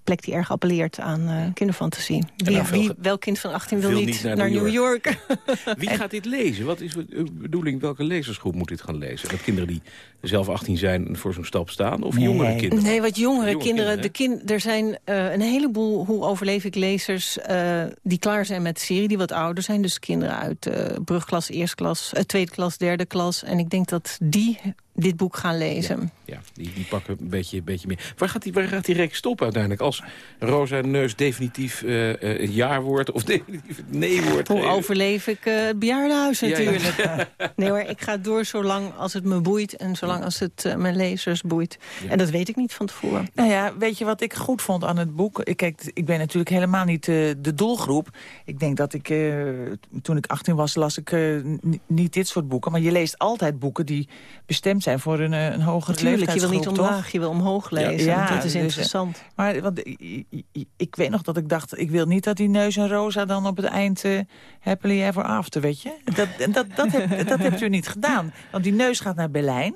plek die erg appelleert aan eh, kinderfantasie. Wie, veel wie, welk kind van 18 wil, wil niet, niet naar naar, New York? Wie gaat dit lezen? Wat is uw bedoeling? Welke lezersgroep moet dit gaan lezen? Dat kinderen die zelf 18 zijn en voor zo'n stap staan? Of Nee. jongere kinderen? Nee, wat jongere Jonge kinderen. kinderen, de kind, er zijn eh, een heleboel, hoe overleef ik lezers... eh, die klaar zijn met de serie, die wat ouder zijn. Dus kinderen uit eh, brugklas, eerste klas, tweede klas, derde klas. En ik denk dat die dit boek gaan lezen. Ja, die, die pakken een beetje, een beetje meer. Waar gaat die, waar gaat die reeks stoppen uiteindelijk? Als Rosa Neus definitief eh, eh, een ja wordt of definitief het nee wordt? Hoe eh, overleef ik eh, het bejaardenhuis Ja, ja. natuurlijk. Nee hoor, ik ga door zolang als het me boeit... en zolang als het eh, mijn lezers boeit. En dat weet ik niet van tevoren. Nou ja, weet je wat ik goed vond aan het boek? Ik, kijk, ik ben natuurlijk helemaal niet eh, de doelgroep. Ik denk dat ik, eh, toen ik 18 was, las ik eh, niet dit soort boeken. Maar je leest altijd boeken die bestemd zijn voor een, eh, een hogere Natuurlijk, je wil niet toch? omlaag, je wil omhoog lezen. Ja, dat is dus, interessant. Maar want, ik, weet nog dat ik dacht, ik wil niet dat die neus en Rosa dan op het eind eh, happily ever after, weet je? Dat, dat, dat, heb, dat hebt u niet gedaan. Want die neus gaat naar Berlijn.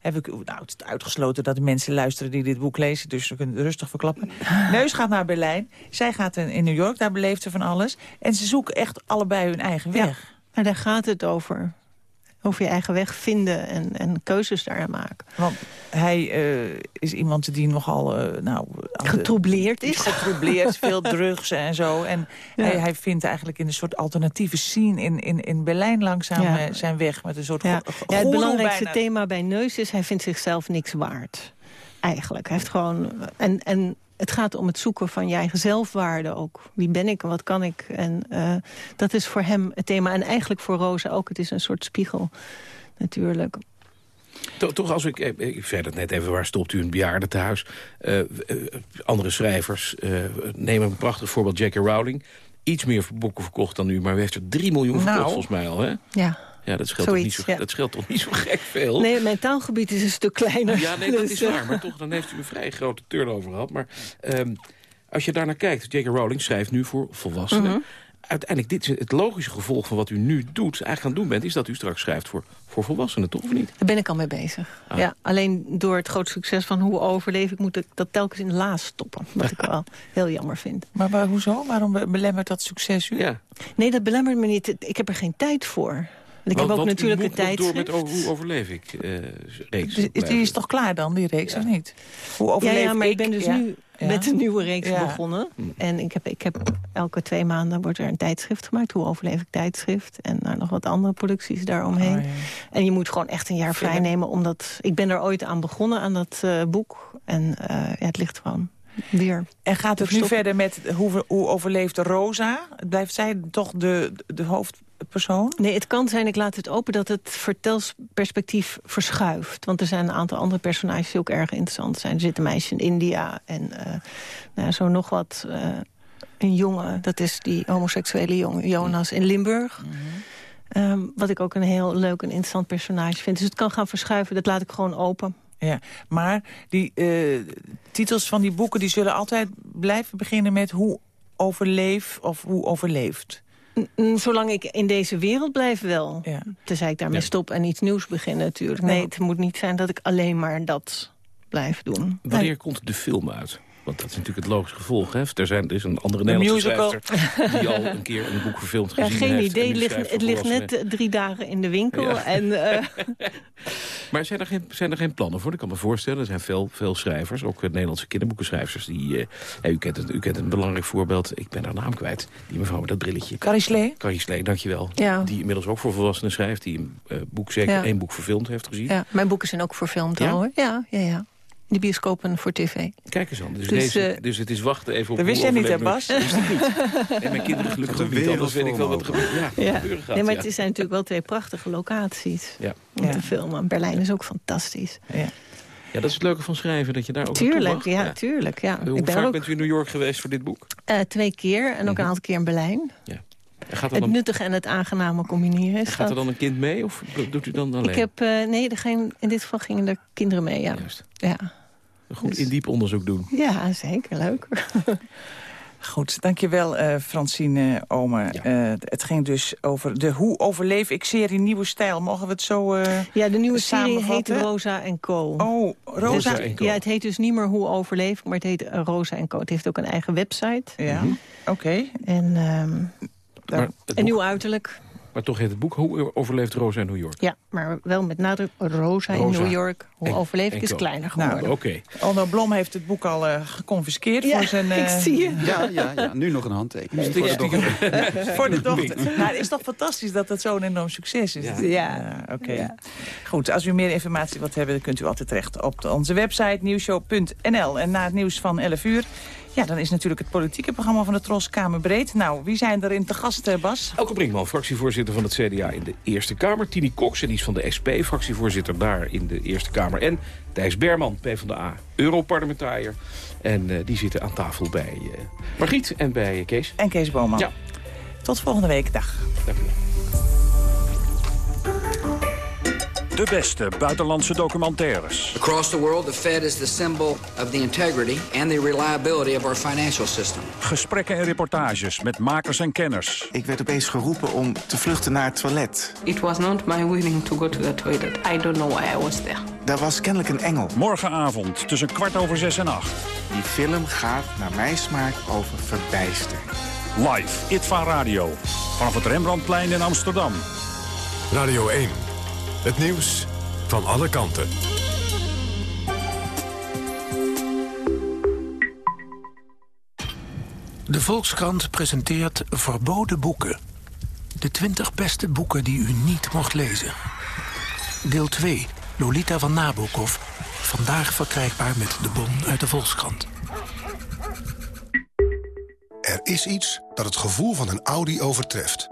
Heb ik, nou, het is uitgesloten dat de mensen luisteren die dit boek lezen, dus we kunnen het rustig verklappen. Neus gaat naar Berlijn, zij gaat in, in New York, daar beleeft ze van alles. En ze zoeken echt allebei hun eigen weg. Maar daar gaat het over. Over je eigen weg vinden en, en keuzes daarin maken. Want hij eh, is iemand die nogal... eh nou, Getroubleerd is. Getroubleerd, veel drugs en zo. En Ja. hij, hij vindt eigenlijk in een soort alternatieve scene in, in, in Berlijn langzaam Ja. eh, zijn weg. Met een soort Ja. Ja, het belangrijkste bijna. thema bij Neus is... hij vindt zichzelf niks waard. Eigenlijk. Hij heeft gewoon... En, en het gaat om het zoeken van je eigen zelfwaarde ook. Wie ben ik en wat kan ik? En eh, dat is voor hem het thema. En eigenlijk voor Rosa ook. Het is een soort spiegel, natuurlijk. To- Toch als ik, eh, ik zei dat net even, waar stopt u een bejaarde thuis? Eh, eh, andere schrijvers eh, nemen een prachtig voorbeeld, J.K. Rowling. Iets meer boeken verkocht dan u, maar u heeft er 3 miljoen verkocht Nou. volgens mij al, hè? Ja. Ja, dat scheelt, toch niet, zo, ja. dat scheelt toch niet zo gek veel? Nee, mijn taalgebied is een stuk kleiner. Ja, nee, dat Dus, is eh, waar. Maar toch, dan heeft u een vrij grote turnover gehad. Maar ehm, als je daarnaar kijkt, J.K. Rowling schrijft nu voor volwassenen. Mhm. Uiteindelijk, dit is het logische gevolg van wat u nu doet... eigenlijk gaan doen bent, is dat u straks schrijft voor, voor volwassenen, toch of niet? Daar ben ik al mee bezig. Ah. Ja, alleen door het groot succes van hoe overleef ik... moet ik dat telkens in de laas stoppen. Wat ik wel heel jammer vind. Maar, maar hoezo? Waarom be- belemmert dat succes u? Ja. Nee, dat belemmert me niet. Ik heb er geen tijd voor. En ik heb ook natuurlijk een tijdschrift. door met over, hoe overleef ik eh, reeks. Dus die is toch klaar dan, die reeks, of niet? Hoe overleef ja, ja, maar ik, ik? ben dus Ja. nu Ja. met een nieuwe reeks Ja. begonnen. En ik heb, ik heb elke twee maanden wordt er een tijdschrift gemaakt. Hoe overleef ik tijdschrift? En nou, nog wat andere producties daaromheen. Oh, ja. En je moet gewoon echt een jaar Film. vrijnemen. Omdat ik ben er ooit aan begonnen, aan dat eh, boek. En eh, ja, het ligt gewoon weer. En gaat het nu verder met hoe, hoe overleeft Rosa? Blijft zij toch de, de Nee, het kan zijn, ik laat het open, dat het vertelsperspectief verschuift. Want er zijn een aantal andere personages die ook erg interessant zijn. Er zit een meisje in India en eh, nou, ja, zo nog wat. eh, een jongen, dat is die homoseksuele jongen, Jonas in Limburg. Ehm, wat ik ook een heel leuk en interessant personage vind. Dus het kan gaan verschuiven, dat laat ik gewoon open. Ja, maar die eh, titels van die boeken... die zullen altijd blijven beginnen met hoe overleef of hoe overleeft. Zolang ik in deze wereld blijf wel. Ja. Tenzij ik daarmee stop en iets nieuws begin natuurlijk. Nee, het moet niet zijn dat ik alleen maar dat blijf doen. Wanneer komt de film uit? Want dat is natuurlijk het logische gevolg. Hè? Er, zijn, er is een andere De Nederlandse musical. die al een keer een boek verfilmd Ja, gezien geen heeft. idee. en Het ligt, het net eh, drie dagen in de winkel. Ja. En, eh, Maar zijn er, geen, zijn er geen plannen voor? Ik kan me voorstellen, er zijn veel, veel schrijvers, ook eh, Nederlandse kinderboekenschrijvers. Die, eh, ja, u, kent het, u kent een belangrijk voorbeeld, ik ben haar naam kwijt. Die mevrouw met dat brilletje. Carrie Slee? Carrie Slee, dankjewel. Ja. Die inmiddels ook voor volwassenen schrijft. Die een boek, zeker Ja. één boek verfilmd heeft gezien. ja, mijn boeken zijn ook verfilmd al hoor. Ja, ja, ja. De bioscopen voor tv. Kijk eens aan. Dus, Dus, deze, eh, dus het is wachten even op Dat wist jij niet, hè, Bas? we- Wist ik niet. En mijn kinderen gelukkig ook niet. Anders weet ik wel wat er gebeurt. Ja, Ja. gebeuren gaat. Nee, maar ja. het zijn natuurlijk wel twee prachtige locaties Ja. om te filmen. Berlijn is ook fantastisch. Ja. ja, dat is het leuke van schrijven, dat je daar ook naartoe Tuurlijk, mag. ja, tuurlijk. Ja. Hoe ik ben vaak ook bent u in New York geweest voor dit boek? eh, twee keer en ook een aantal keer in Berlijn. En gaat, er Het dan, nuttige en het aangename combineren is gaat er dan een kind mee of doet u dan alleen? Ik heb, eh, nee, er geen, in dit geval gingen er kinderen mee, ja. Ja, Goed dus- in diep onderzoek doen. ja zeker, leuk. Goed, dankjewel uh, Francine Omer. Eh, het ging dus over de Hoe overleef ik serie Nieuwe Stijl. Mogen we het zo uh, Ja, de nieuwe serie heet? Rosa en Co. Oh, Rosa Dus- en Co. Ja, het heet dus niet meer Hoe overleef ik, maar het heet eh, Rosa en Co. Het heeft ook een eigen website. Ja, oké. En Maar ehm, boek- nieuw uiterlijk. Maar toch heet het boek Hoe overleeft Rosa in New York? Ja, maar wel met nadruk Rosa, in New York. Hoe en- overleef ik is kleiner Nou, geworden. Oké. Onno Blom heeft het boek al uh, geconfiskeerd Ja, voor zijn... ik uh, zie je. Ja, ja, ja, nu nog een handtekening. Voor de dochter. voor de dochter. Nou, het is toch fantastisch dat dat zo'n enorm succes is. Ja. Ja, Oké. Ja. Goed, als u meer informatie wilt hebben... dan kunt u altijd terecht op onze website nieuwshow.nl. En na het nieuws van 11 uur... Ja, dan is natuurlijk het politieke programma van de Tros Kamerbreed. Nou, wie zijn er in te gast, eh, Bas? Elke Brinkman, fractievoorzitter van het CDA in de Eerste Kamer. Tini Cox, en die is van de SP, fractievoorzitter daar in de Eerste Kamer. En Thijs Berman, PvdA, Europarlementariër. En eh, die zitten aan tafel bij eh, Margriet en bij Kees. En Kees Boman. Ja. Tot volgende week. Dag. Dank u wel. De beste buitenlandse documentaires. Across the world, the Fed is the symbol of the integrity and the reliability of our financial system. Gesprekken en reportages met makers en kenners. Ik werd opeens geroepen om te vluchten naar het toilet. It was not my willing to go to the toilet. I don't know why I was there. Daar was kennelijk een engel. Morgenavond tussen kwart over zes en acht. Die film gaat naar mijn smaak over verbijstering. Live, Itva Radio. Vanaf het Rembrandtplein in Amsterdam. Radio 1. Het nieuws van alle kanten. De Volkskrant presenteert Verboden Boeken. De 20 beste boeken die u niet mocht lezen. Deel 2, Lolita van Nabokov. Vandaag verkrijgbaar met de bon uit de Volkskrant. Er is iets dat het gevoel van een Audi overtreft.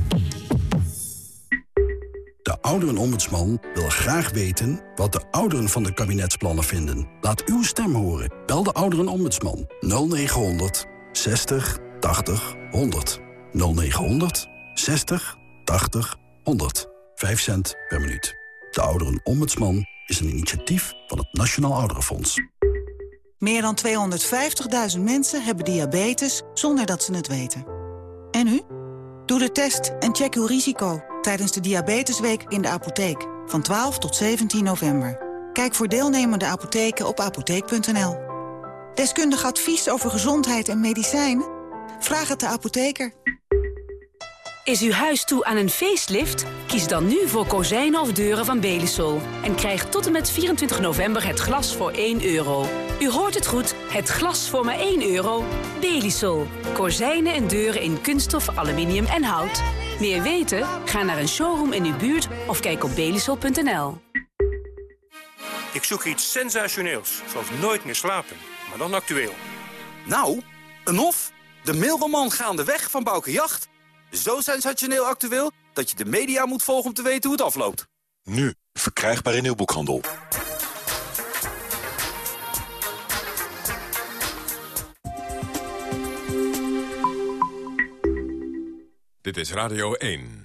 Ouderenombudsman wil graag weten wat de ouderen van de kabinetsplannen vinden. Laat uw stem horen. Bel de ouderenombudsman 0900 60 80 100. 0900 60 80 100. 5 cent per minuut. De ouderenombudsman is een initiatief van het Nationaal Ouderenfonds. Meer dan 250.000 mensen hebben diabetes zonder dat ze het weten. En u? Doe de test en check uw risico tijdens de Diabetesweek in de apotheek van 12 tot 17 november. Kijk voor deelnemende apotheken op apotheek.nl. Deskundig advies over gezondheid en medicijnen? Vraag het de apotheker. Is uw huis toe aan een facelift? Kies dan nu voor kozijnen of deuren van Belisol. En krijg tot en met 24 november het glas voor 1 euro. U hoort het goed, het glas voor maar 1 euro. Belisol. Kozijnen en deuren in kunststof, aluminium en hout. Meer weten? Ga naar een showroom in uw buurt of kijk op belisol.nl. Ik zoek iets sensationeels, zoals nooit meer slapen. Maar dan actueel. Nou, een hof? De mailroman Gaandeweg van Bouke Jacht? Zo sensationeel actueel dat je de media moet volgen om te weten hoe het afloopt. Nu, verkrijgbaar in uw boekhandel. Dit is Radio 1.